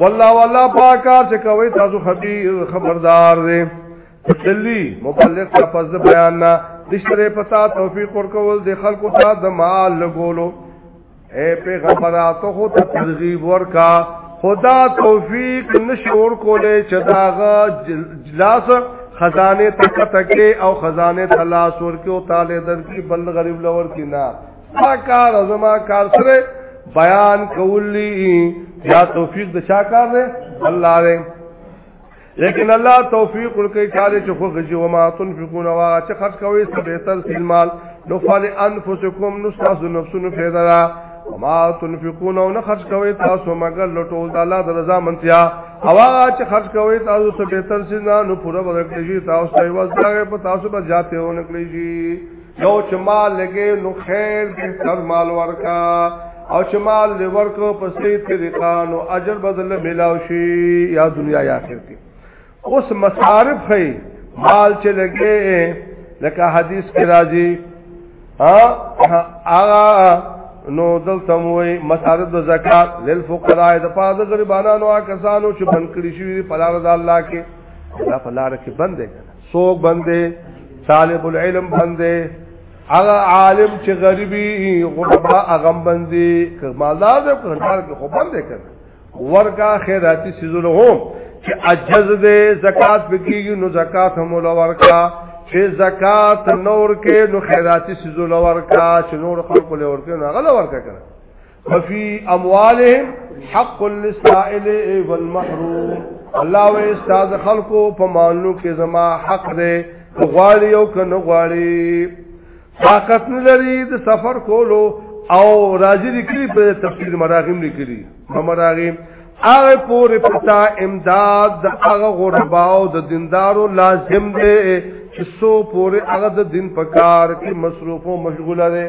والله والله پاکا چې کوي تاسو خبير خبردار دي تسلی مبلغ کا پس بیان نه دشتره پتا توفیق ورکول د خلکو ته د مال لګولو اے پیغمبراتو خو ته ترغیب ورکا خدا توفیق نشور کولې چې داغه جلاس خزانه تک تکې او خزانه تلاش ورکې او تعالی در کې بل غریب لور کې نه ما کار زما کار سره بیان کولی یا توفیق د چا کار دی الله دی لیکن الله توفیق ورکړي چاله چې خو غږی و ما تنفقون وا چې خرج کوي څه به تر سیل مال نو فال انفسکم نو تاسو نفسونو فیدا را ما تنفقون او نه خرج کوي تاسو مگر لټول د الله د رضا منتیا هوا چې خرج کوي تاسو څه به تر سیل نو پورا ورکړي تاسو ته وځه په تاسو به جاته ونه کړی یو چې مال لګې نو خیر دې تر مال ورکا او چې مال دې ورکو په سي طریقه نو اجر بدل ملاو شي یا دنیا یا آخرت کې اوس مصارف خې مال چې لګې لکه حدیث کې راځي ها هغه نو دلته موي مصارف د زکات للفقراء د پاده غریبانو او کسانو چې بنکړي شي په لار د الله کې دا په لار کې بند دي سوق بندې طالب العلم بندې هغه عالم چې غریبي غربا هغه بندې کمالدار دې کړهار کې خو بندې کړ ورکا خیراتی سيزونه هم چې عجز دې زکات پکېږي نو زکات هم ورکا چې زکات نور کې نو خیراتی سيزونه ورکا چې نور خلق له ورکې نه غل ورکا کړ ففي اموالهم حق للسائل والمحروم الله و استاد خلقو په مالو کې زما حق دی غواړي او کنه غواړي طاقت نه لري د سفر کولو او راځي لیکلي په تفسیر مراغم لیکلي مراغم هغه پورې پتا امداد د هغه غرباو د دیندارو لازم دی چې سو پورې هغه د دین په کار کې مصروف او مشغوله دی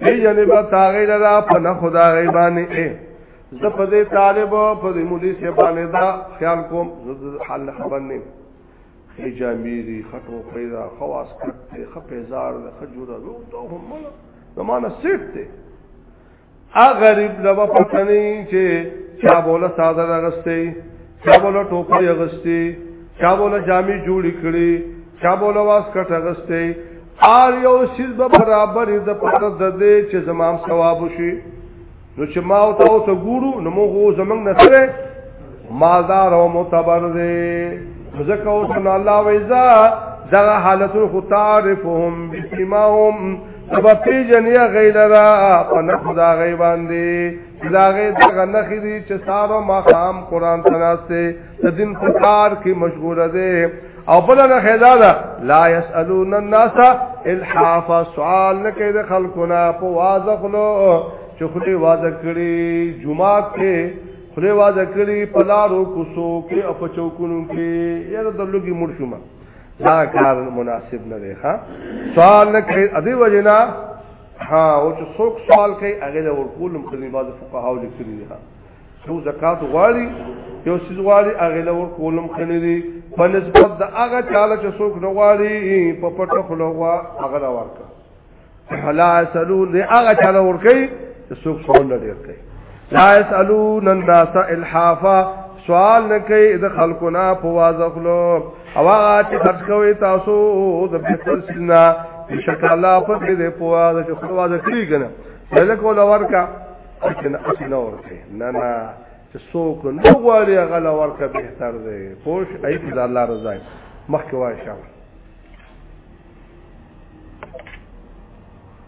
ای یعنی با تاغی لرا پنا خدا غیبانی اے زه په دې طالب په دې مولي سي باندې دا خیال کوم زه حل خبر نه خې جامیری خټو پیدا خواص کټه خپې زار د خجوره وو ته هم مله زمانه سیټ ته ا غریب لبا پټنی چې چا بوله ساده راغستې چا بوله ټوپی اغستی چا بوله جامی جوړی کړی چا بوله واس کټ اغستی آر یو سیز به برابر د پاره د دې چې زمام ثواب شي نو چې ما او تاسو ته ګورو نو موږ زمنګ نه سره مالدار او معتبر دی ځکه اوس نو الله ویزا دا حالت خو تعرفهم بسمهم تبا پیجنیا غیلرا پنخدا غیبان دی داغه دغه نخې دي چې سارو مخام قران تناسته د دین په کار کې مشغول دي او بل نه خیدا ده لا يسالون الناس الحاف سوال نه کوي د خلقنا په واځخلو چې خلی واځ کړي جمعه کې خلی واځ کړي پلارو کوسو کې او په چوکونو کې یره د لوګي مرشمه دا کار مناسب نه دی ها سوال نه کوي ادي وجنا ها او چې څوک سوال کوي هغه له ورکول هم کوي بعض فقهاو لیکلي دي څو زکات غواړي یو سیز غواړي هغه له ورکول هم کوي دي په نسبت د هغه چاله چې څوک نه غواړي په پټه خلو غوا هغه لا ورکا حلا سلو دې هغه چاله ورکي چې څوک سوال نه ډیر کوي لا يسالون الناس الحافا سوال نه کوي د خلکو نه په وازخلو او هغه چې خرج کوي تاسو د بیتل سینا بشک الله په دې په واز چې خپل واز کړی کنه ملک ول ورکا چې نه اسی نه ورکه نه نه چې څوک نه غواړي هغه لا ورکه به تر دې پوش ایت د الله رضا مخکې وای شاو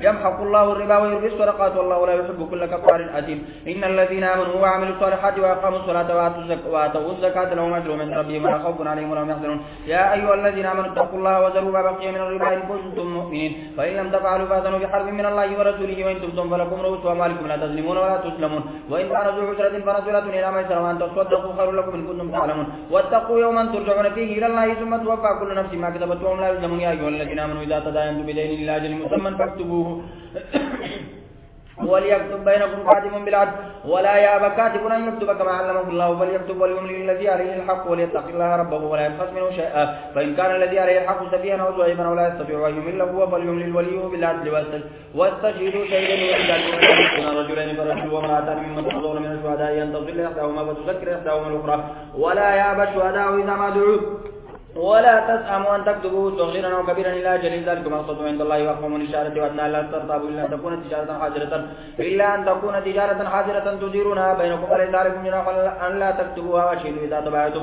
يمحق الله الربا ويربي الصدقات والله لا يحب كل كفار أثيم إن الذين آمنوا وعملوا الصالحات وأقاموا الصلاة وآتوا الزكاة لهم أجر من ربهم ولا خوف عليهم ولا هم يحزنون يا أيها الذين آمنوا اتقوا الله وذروا ما بقي من الربا إن كنتم مؤمنين فإن لم تفعلوا فأذنوا بحرب من الله ورسوله وإن تبتم فلكم رؤوس أموالكم لا تظلمون ولا تسلمون وإن كان ذو عسرة فرسولة إلى ميسرة وأن تصدقوا خير لكم إن كنتم تعلمون واتقوا يوما ترجعون فيه إلى الله ثم توفى كل نفس ما كتبت وهم لا يظلمون يا أيها الذين آمنوا إذا تداينتم بدين إلى أجل مسمى فاكتبوه وليكتب بينكم كاتب بالعدل ولا يأبى كاتب أن يكتب كما علمه الله فليكتب وليملي الذي عليه الحق وليتق الله ربه ولا يبخس منه شيئا فإن كان الذي عليه الحق سفيها أو ضعيفا ولا يستطيع أن يمل هو فليملي الولي بالعدل واستشهدوا شهيدا وإن رجلين فرجل وامرأتان ممن تحضرون من الشهداء أن تضل إحداهما فتذكر إحداهما الأخرى ولا يأبى الشهداء إذا ما دعوا ولا تسأموا أن تكتبوا صغيرا أو كبيرا إلى جليل ذلك مقصود عند الله وقوم الإشارة وأن لا ترتابوا إلا أن تكون تجارة حاضرة إلا أن تكون تجارة حاضرة تديرونها بينكم فليس عليكم جناح أن لا تكتبوها وشهدوا إذا تبايعتم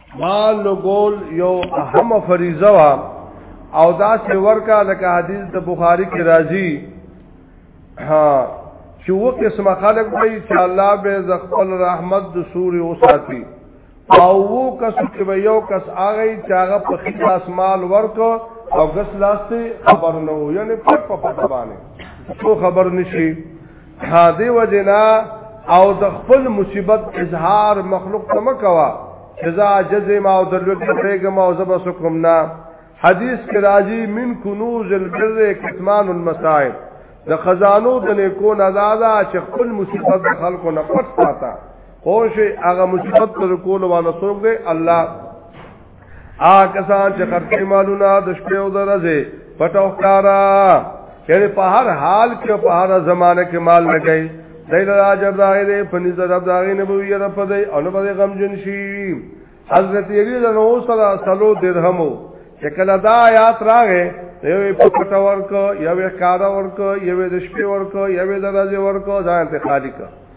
مال لګول یو اهم فریضه وا او دا څه ورکا لکه حدیث د بخاری کې راځي ها چې و قسم خلق وي چې الله به زخل رحمت د سوري او ساتي او وو کس چې به یو کس هغه چې هغه په خلاص مال ورکو او غس لاسته خبر نه وو یعنی په په پټ باندې څو خبر نشي هاذه وجنا او د خپل مصیبت اظهار مخلوق ته مکوا جزا جزم او د لوګ پرېګم او زب سکم نه حدیث کې راځي من کنوز البر کتمان المصائب د خزانو د نیکو نزادا چې خپل مصیبت د خلکو نه پټ ساته خوش هغه مصیبت پر کول والا څوک دی الله آ کسان چې خرڅې مالونه د شپې او د ورځې پټو کارا یعنی په هر حال کې په هر زمانه کې مال نه کوي دای له اجر دای دی په نظر رب دای نه بوی رب دی او نه به غم جن شي حضرت علی له نو سره سلو درهمو چې کله دا آیات راغې یو په پټو ورکو یو کارا ورکو یو د شپې ورکو یو د ورځې ورکو ځان ته خالق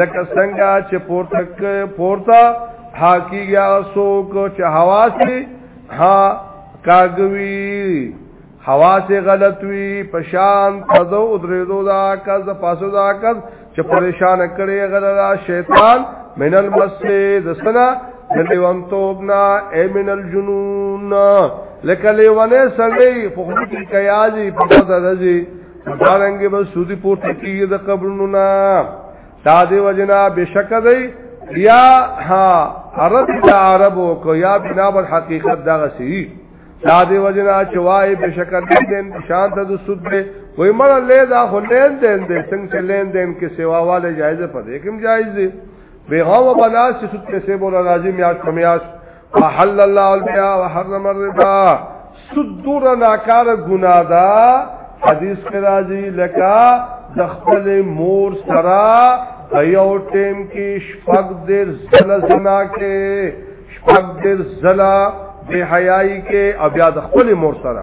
لکه څنګه چې پورته پورته حاکی یا سوک چې هوا سي ها کاګوي هوا سي غلط وي پشان تدو درېدو دا کز پاسو دا کز چې پریشان کړي غلرا شیطان من المسجد سنا دلیوان توبنا اے من الجنون لکه لیوانه سړی په خپل کې کیازي په دغه دارنګ به سودی پورته کیږي د قبرونو نا دا دی وجنا بشک دی یا ها عرب د عربو کو یا بنا بر حقیقت دا غسی دا دی وجنا چوای بشک دین شان ته د سود دی وای مړ له دا خو لین دین دی څنګه چې لین دین کې سیوا والے جایز په دې کې جایز دی بیغه و بنا چې سود پیسې بوله راځي میاش کمیاش وحل الله البيع وحرم الربا صدور ناکار گناہ دا حدیث کې راځي لکه د خپل مور سره په یو ټیم کې شپږ دیر زله زنا کې شپږ دیر زله بے حیائی کې او بیا د خپل مور سره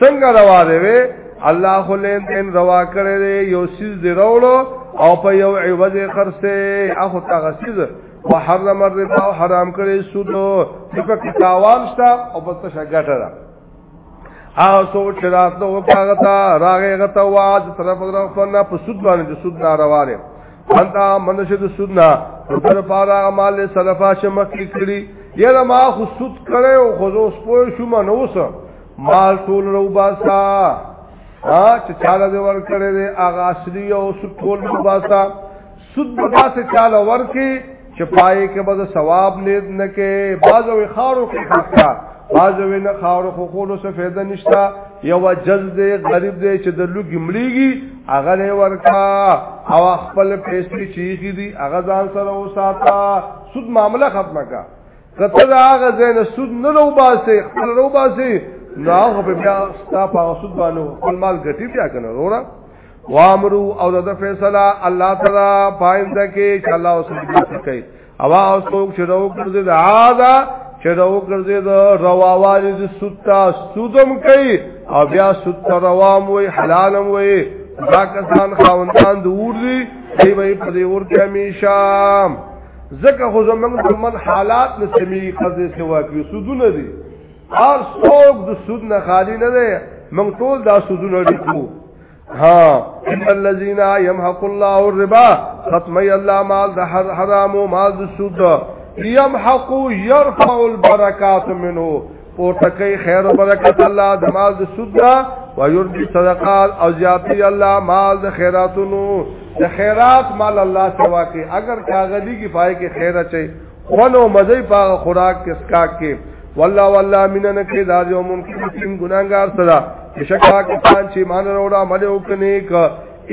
څنګه روا دی وی الله خو لین دین روا کړی دی یو سیز دی راوړو او په یو عوض خرڅه اخو تاغه سیز وحرم الربا او حرام کړی سود په کتاوام شتا او په تشه ګټه ده او سوچ راتلو وکاغتا راغه غتا واز طرف طرف نه په سود باندې سود ناروا دی انتا منشه د سود نه پر پارا مال سلفا شمک کړی یره ما خو سود کړو خو زه سپور شوم نو سم مال ټول روباسا ها چې چاله دې ور کړې دې هغه اصلي او سود ټول روباسا سود به تاسو چاله ورکي چې پای کې به ثواب لید نه کې بازو خارو کې خاصه بازو نه خارو خو خو نو څه فائدہ نشتا یو جز دې غریب دې چې د لوګي مليږي هغه له ورکا او خپل پیسې چیږي دي هغه ځان سره وساته سود معاملہ ختمه کا کته دا هغه زین سود نه لو باسي خپل لو باسي نو هغه په بیا ستا په سود باندې خپل مال ګټي بیا کنه وروړه وامرو او د فیصله الله تعالی پاینده کې چې الله اوسې کوي او او څوک چې راو ګرځي دا دا چې راو ګرځي دا رواوالي د سوتا سودم کوي او بیا سوتا روام وي حلالم وي دا کسان خاوندان د ور دي دی وي په دې ور کې همیشه زکه خو زمنګ د من حالات نه سمي قضې سوا کې سودونه دي هر څوک د سود نه خالی نه دی موږ ټول دا سودونه ډکو ها ان الذين يمحق الله الربا ختم الله مال د حرام او مال د سود يمحق يرفع البركات منه پورتکی خیر و برکت الله د مال د سود دا و یربی صدقات او زیاتی الله مال د خیراتونو د خیرات مال الله سوا کې اگر کاغذی کی پای کې خیر اچي خونو مزي پاغه خوراک کې اسکا کې والله والله مینن کې دا یو ممکن ګناګار صدا بشکا کسان چې مان وروړه مله وکنه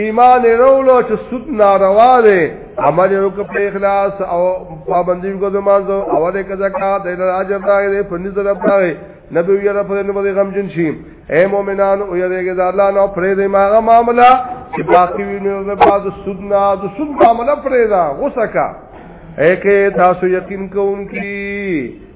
ایمان رولو چې سود ناروا دی عمل یو کو په اخلاص او پابندی کو زمانځو او د زکات د اجر دای په نظر راځي نبی یې را په نوم د غم جن شي اے مؤمنان او یریګه د الله نو پرې دې ماغه معاملہ چې باقی وینو د بعد سود نه د سود معاملہ پرې دا غوسه کا اے کې تاسو یقین کوونکی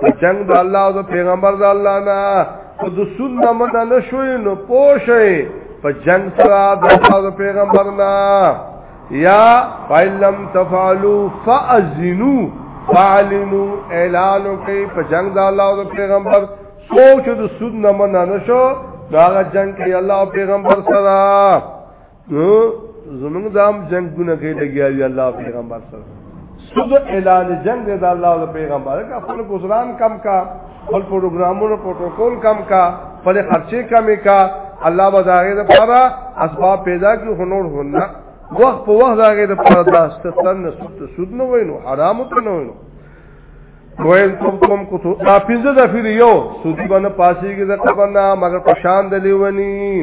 په جنگ د الله او د پیغمبر د الله نه په د سنت من نه شوي نو پوښي په جنگ سره د الله او د پیغمبر نه یا فلم تفعلوا فاذنوا فعلنوا اعلان کوي په جنگ د الله او د پیغمبر سوچ د سنت من نه شو دا جنگ کې الله او پیغمبر سره نو زمونږ دام جنگونه کوي لګیا دی الله پیغمبر سره سود اعلان جنگ دی الله او پیغمبر کا خپل گزاران کم کا خپل پروګرامونو پروتوکول کم کا خپل خرچه کم کا الله بازارې د پاره اسباب پیدا کړو هنور هننا وخت په وخت هغه د پاره د استثناء نه سود سود نه وینو حرام ته نه وینو وین کوم کوم کو ته دا پینځه د فیر یو سودی باندې پاسې کې د قبنا مگر پشان دلی ونی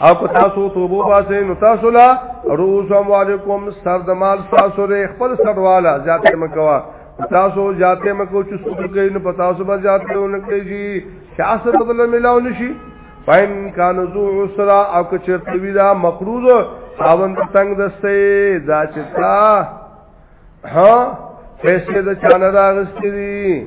او که تاسو توبو باسه نو تاسو لا روز اموالکم سر د مال تاسو ری خپل سروالا ذاته مکوا تاسو ذاته مکو چې سود کوي نو پتا سو به ذاته ونه کوي شاسه بدل ملاو نشي پاین کان ذو عسر او که چرته وی دا مقروض خاوند تنگ دسته دا چتا ها پیسې د چانه راغستې دي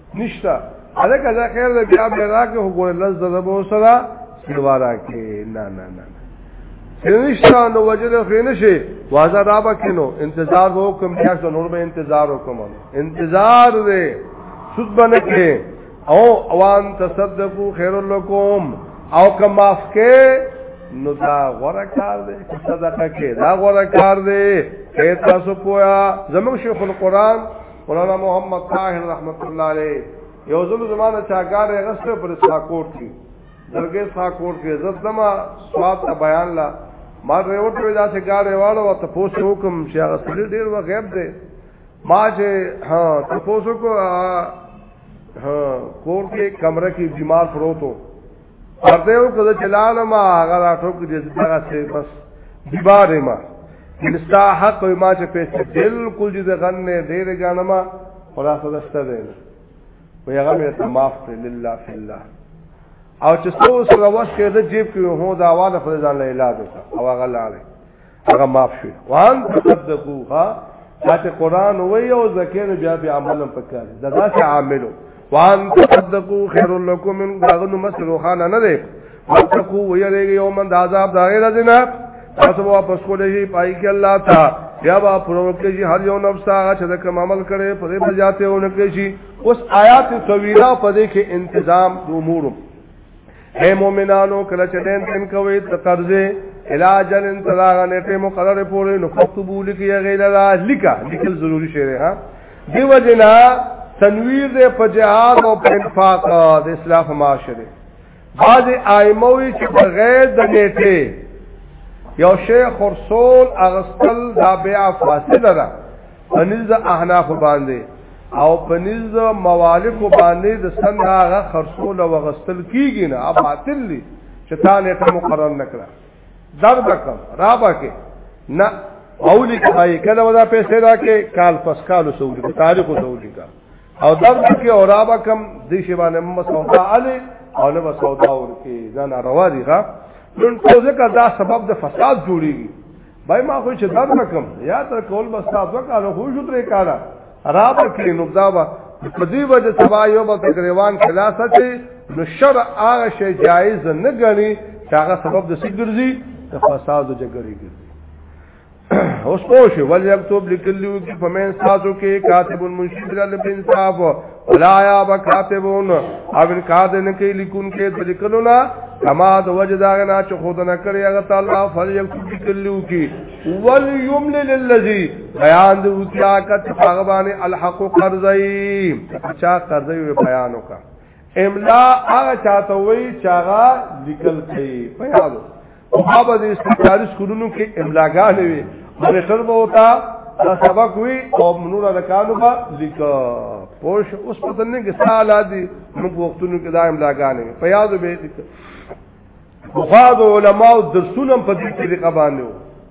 نشتا الکه دا خیر دی بیا به راکه وګوره لز زبو سره سیوا راکه نه نه نه نشتا نو وجد خو نشي واځه را بکینو انتظار وکم بیا څو نور به انتظار وکم انتظار دی سود باندې کې او اوان تصدقو خیر لکم او کماف کې نو دا غوره کار دی صدقه کې دا غوره کار دی اے تاسو پویا زموږ شیخ القرآن مولانا محمد طاهر رحمت الله علیه یو ځل زمانه چاګار غسر پر ساکوټ کې درګه ساکوټ کې عزت دما سواد بیان لا ما ریوټ وی دا چې ګاډي والو ته پوسو حکم چې هغه سړي ډیر و غیب دی ما چې ها ته پوسو کو ها کور کې کمره کې بیمار پروتو ورته یو کله چې لاله ما هغه را ټوک دې څنګه سي بس دیبارې ما مستا حق ما چې پیسې بالکل دې غن نه ډېر غنما خدا سدسته دی وی هغه مې ته معاف کړ لله فی الله او چې څو سره واش کېده جیب کې هو دا واده فزان له علاج او هغه لاله هغه معاف شو وان تصدقوها چې قران وای او زکه بیا بیا عمل پکار دا داسې عاملو وان تصدقوا خير لكم من داغنو مسلو خانه نه دی وتقوا ويرګي يوم د عذاب دغه رزنه تاسو واپس کولې شي پای کې الله تا بیا با پرور کې شي هر یو نفس هغه چې د کوم عمل کړي په دې بجاته ونه کې شي اوس آیات طویله په دې کې انتظام د امورو اے مومنانو کله چې دین تن کوي ته قرضه علاجن انتظار نیټه مقرره پورې نو خطبو لکی غیر لا لکا لیکل ضروری شی دی ها دیو جنا تنویر دے په جهاد او په انفاق د اسلام معاشره بعض ائموی چې بغیر د نیټه یو شیخ خرصول اغسل دا بیا فاصله ده پنځ د احناف باندې او پنځ د موالف باندې د سن هغه خرصول او غستل کیږي نه اب باطل دي چې تا نه ته مقرر نکړه در بکم را بکه نه اولی کای کله ودا پیسې راکې کال پس کال سعودي په تاریخ سعودي کا او در بکه او را بکم دې شی باندې محمد صلی الله علیه او له سودا ورکی دا ناروا دي ښا نن څه کا دا سبب د فساد جوړیږي بای ما خو چې در نکم یا تر کول بس تاسو کالو خو شو درې کالا را به کړی نو دا به په دې وجه سبا یو به تقریبان خلاص شي نو شر هغه شی جایز نه غني چې هغه سبب د سګرځي د فساد او جګړې ګرځي اوس پوه شو ولې مکتوب لیکلیو کې په مې تاسو کې کاتب المنشد لپاره انصاف ولا یا بکاتبون او انکار نه کوي لیکون کې د لیکلو نه کما د وجه دا نه چې خود نه کړی هغه تعالی فل یو کلیو کې ول یمل للذی بیان د اوتیا کت هغه باندې الحق قرضی چا قرضی بیان وکا املا هغه چاته وی چاغه لیکل کوي بیان او هغه د استقراري سکولونو کې املاګانې وي مونیټر به وتا دا سبق وی او منور د کانو با لیک پوش اوس پته نه کې سالا دي موږ وختونو کې دا املاګانې په یاد به لیک بخاد علماء درسونه په دې طریقه باندې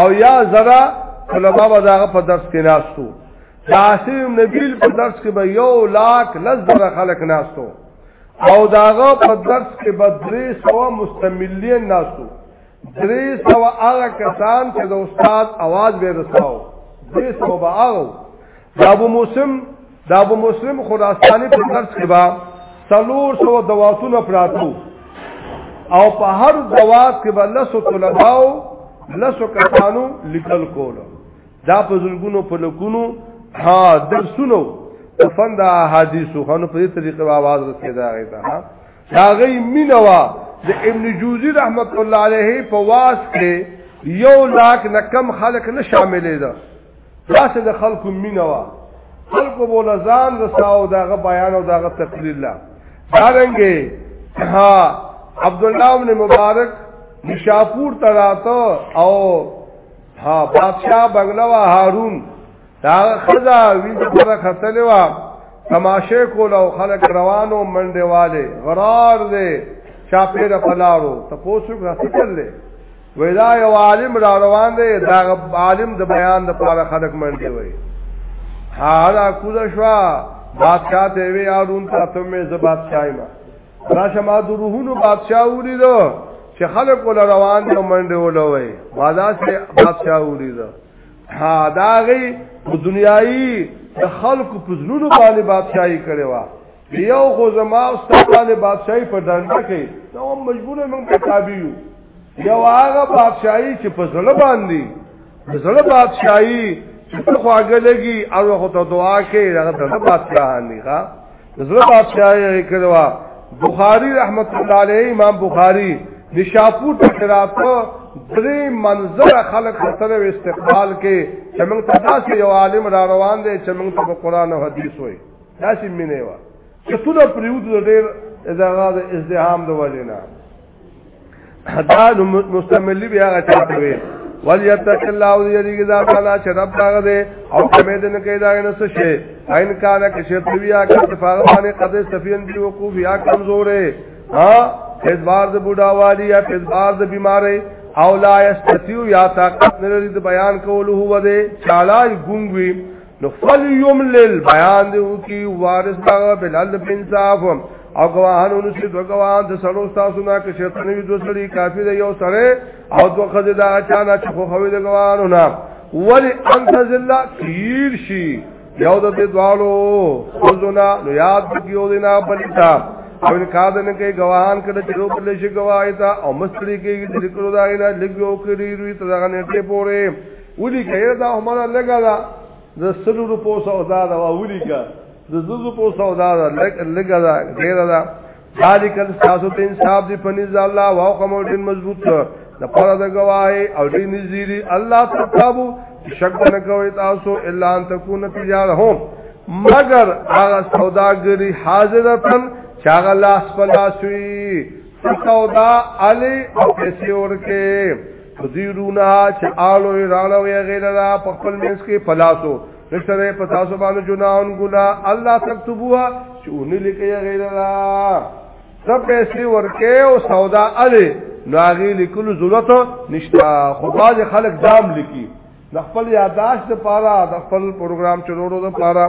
او یا زرا علماء به داغه په درس کې ناستو داسیم نبیل په درس کې به یو لاک لزر خلق ناستو او داغه په درس کې به درې سو مستملین ناستو درې سو هغه کسان چې د استاد आवाज به رساو درې سو به هغه د ابو موسم دا ابو مسلم خراسانی په درس کې با سلور سو دواتونه پراتو او په هر دوات کې به لسو طلباو لسو کسانو لیکل کولو دا په زلګونو په لکونو ها درسونو په فند احادیثو خانو په دې طریقې به आवाज رسیدا غي دا دا غي مینوا د ابن جوزی رحمت الله علیه په واس کې یو لاک نه کم خلک نه شاملې ده داسې د خلکو مینه وا خلکو بوله ځان رساو داغه بیان او داغه تقریر لا دارنګې ها عبد الله بن مبارک نشاپور تراته او ها بادشاہ بنگلا وا هارون دا خدا وینځ پر خطلې وا تماشه کول او خلک روانو منډه والے غرار دے چاپیر پلارو تپوسو غسل لے وای دا یو عالم را روان دی دا عالم د بیان د پاره خلق منډي وای حالا کوزا شوا بادشاہ ته وی اړون ته ته مې ز بادشاہي ما راشه ما د روحونو بادشاہ ولیدو چې خلق ول روان دي منډي ولوي وادا سه بادشاہ ولیدو ها داغي په دنیایي د خلق په زلونو باندې بادشاہي کړي وا یو خو زما او ستاسو بادشاہي په ډنډه کې نو مجبور موږ ته تابع یو یو هغه بادشاہي چې په زړه باندې زړه بادشاہي چې په خواګه لګي او خو ته دعا کې هغه ته بادشاہاني ښا زړه بادشاہي کړوا بخاری رحمت الله علیه امام بخاری نشاپور ته راته درې منظر خلق سره استقبال کې چې موږ ته داسې یو عالم را روان دی چې موږ ته قرآن او حدیث وایي داسې مینه و چې ټول پریوت ډېر ازغاز ازدهام د وجنه دا مستملی بیا غچاته وي وليتق الله وليږي دا تعالی چې رب هغه دی او کومې دې نه کوي دا نه څه شي عین کاله کې شرط بیا کې اتفاق باندې قد سفین دی وقوف یا کمزورې ها فزبار د بوډا والی یا فزبار د بیمارې او لا یستیو یا طاقت نه لري د بیان کولو هو دی چالای ګونګوي نو فل یوم لیل بیان دیو کی وارث دا بلال بنصاف او گواهان اونو چې دو گواهان د سړو تاسو نه کې شیطان وی دو سړي کافی دی یو سره او دو خزه دا اچانا چې خو خوي د گواهانو نه ولی انت ذلہ کیر شي یو د دې دوالو خزونه نو یاد کیو دینا بلتا او ان کا دن کې گواهان کړه چې روپ لې شي گواهی تا او مستری کې ذکر دا نه لګو کړی روی ته دا نه ټی پوره ولي کړه دا عمره لګا دا د سلو روپو سودا دا ولي کړه د زو روپو سودا دا لګا دا ډیر دا ذالک الساسو په انصاف دی پنځ الله واو کوم ډیر مضبوط د پاره د گواهی او دې نذیری الله تقابو شک نه کوي تاسو الا ان تكون تجاره هم مگر هغه سوداګری حاضرتن چاغه لاس پلاسوي سودا علی او پیسې ورکه تزیرونه چې آلو ایرانو یا غیر را په خپل منس کې پلاسو نشته په تاسو باندې جناون ګنا الله تکتبوا چې اون لیکي غیر را سب پیسې ورکه او سودا اله ناغي لیکلو ضرورت نشته خو باز خلک دام لیکي د خپل یاداشت لپاره د خپل پروګرام چلولو لپاره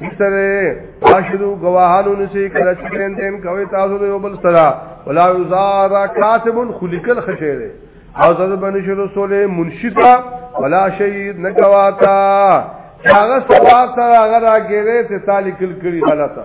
مستره راشدو گواهانو نسی کله چې دین دین کوي تاسو یو بل سره ولا یزار کاتب خلقل خشیره او زده باندې شروع سولې منشتا ولا شهید نه گواتا هغه سبا سره هغه راګره ته تالیکل کړی غلطه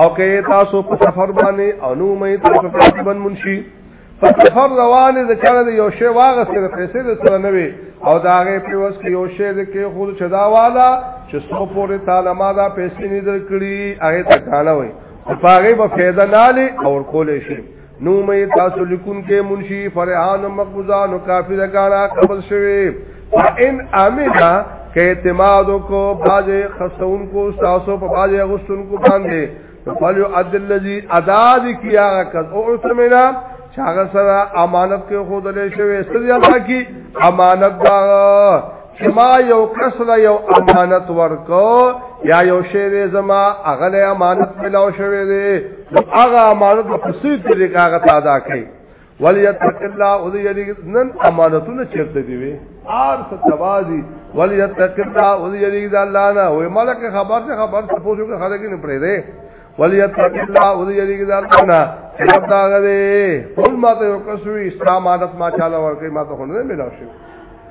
او که تاسو په سفر باندې او نو مې تاسو په بن منشي په سفر روانې د چاره د یو شی واغ سره پیسې د سره نه وي او دا هغه په وس کې یو شی د کې خود چدا والا چې سو پورې تعالی ما دا پیسې نه درکړي هغه ته کاله وي په هغه به فایده نه لې او کولې شي نو مې تاسو لیکون کې منشي فرعان مقبوزان کافی د کارا قبل شوی فإن امنا کې اعتماد کو باج خصون کو تاسو په باج غسن کو باندې فلو عدل الذي اداد کیا کذ او ثمنا چاغه سره امانت کې خود له شوی سړي الله کی امانت دا چې ما یو کس له یو امانت ورکو یا یو شی دی زما هغه له امانت ملاو شوی دی هغه امانت په سوی طریقه هغه تادا کوي ولیتق الله او دې نن امانتونه چیرته دی وی آر ستوازی ولیتق الله او دې الله نه وې ملک خبر څه خبر څه پوښو کې خلک نه پرې دی ولیتق الله او دې یری ګزار کنه رب دا غوي قول ما ته وکسوي اسلام عادت ما چاله ورکې ما ته نه ملاوي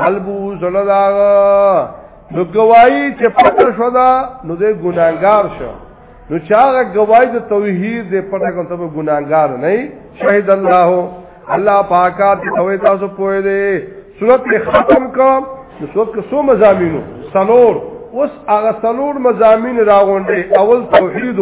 قلبو زړه دا نو گواہی چې پټه شو دا نو دې ګناګار شو نو چې هغه گواہی د توحید دې پټه کوم ته ګناګار نه شهید الله الله پاکا ته توې تاسو پوهې دې صورت ختم کا نو صورت کې سو مزامینو سلور اوس هغه سلور مزامین راغونډي اول توحید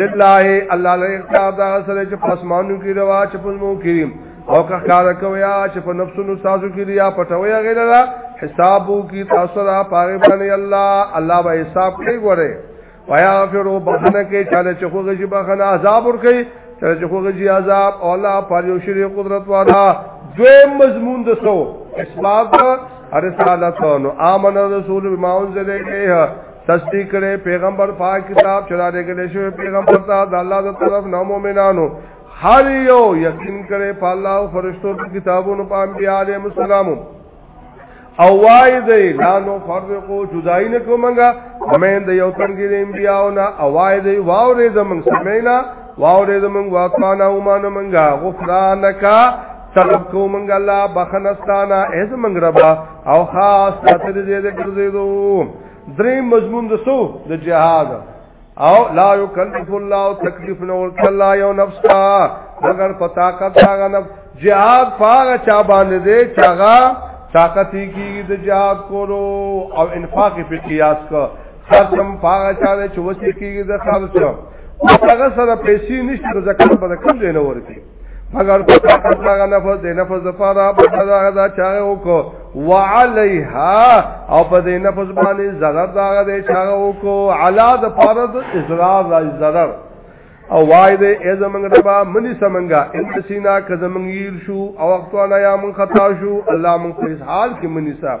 لله الله له اختیار دا سره چې پسمانو کې روا چې پزمو کې او که کار کویا چې په نفسونو تاسو کې یا پټوي غیر را حسابو کی تاسو را پاره باندې الله الله به حساب کوي ګوره ویا فرو بخنه کې چاله چې خو غږی بخنه عذاب ور کوي چاله چې خو غږی عذاب او الله پر یو شری قدرت والا دوی مضمون دسو اسباب رسالت نو امن رسول بما انزل الیه تصدیق کړي پیغمبر پاک کتاب چلا دې کړي شو پیغمبر ته د الله تعالی نو مؤمنانو هر یو یقین کړي په الله او فرشتو او کتابونو په انبیاء علیهم السلام او وای دی لا نو فرقو جدای نه کومنګا مې د یو تنګي د انبیاء او نه اوای دی واورې زمون سمینا واورې زمون واکانا او مان منګا غفرانک طلب کو منګ الله بخنستانا ایز منګ ربا او خاص تر دې دې ګرځېدو درې مضمون دسو د جهاد او لا یکلف الله تکلیف نو الله یو نفس کا مگر په طاقت هغه نفس جهاد پاغه چا باندې دې چاغا طاقت کیږي د جهاد کولو او انفاق په قیاس کا خرچم پاغه چا دې چوسی کیږي د خرچ او هغه سره پیسې نشته د زکات په کوم ځای نه ورکی مگر په طاقت هغه لفظ د لفظ لپاره بدل هغه دا چاغه وکړو وعليها او په دې لفظ باندې zarar دا هغه دې چاغه وکړو علا د فرض اضرار را zarar او وای دې ای زمنګ ربا منی سمنګا ان سینا کزمنګیر شو او وخت والا یا من خطا شو الله من په حال کې منی صاحب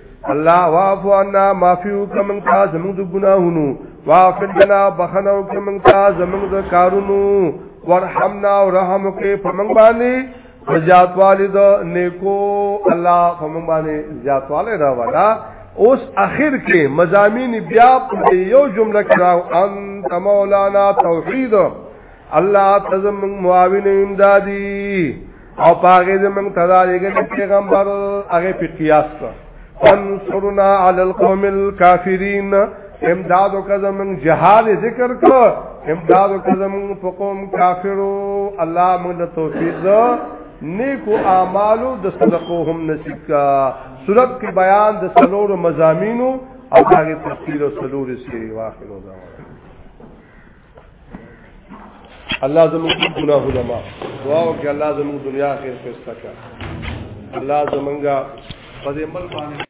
الله وافو عنا معفو کمن تا زمون د ګناهونو وافو لنا بخنو کمن تا زمون د کارونو ورحمنا او رحم کې پمن باندې زیات والد نیکو الله پمن باندې زیات والے را ولا اوس اخر کې مزامین بیا په یو جمله کې راو انت مولانا توحید الله تزمن معاون امدادی او پاګه زمنګ تدا دیګه پیغمبر هغه په قیاس کړ انصرنا علی القوم الكافرین امداد او کزمن جهاد ذکر کړ امداد او کزمن په قوم کافرو الله موږ توفیق دو نیکو اعمالو د صدقو هم نصیب کا صورت کې بیان د سلور مزامینو او هغه تفصیل او سلور سی واخلو دا الله زموږ ګناهونه ما دعا وکړه الله زموږ دنیا خیر فیصله کړه الله زمونږه په دې مل باندې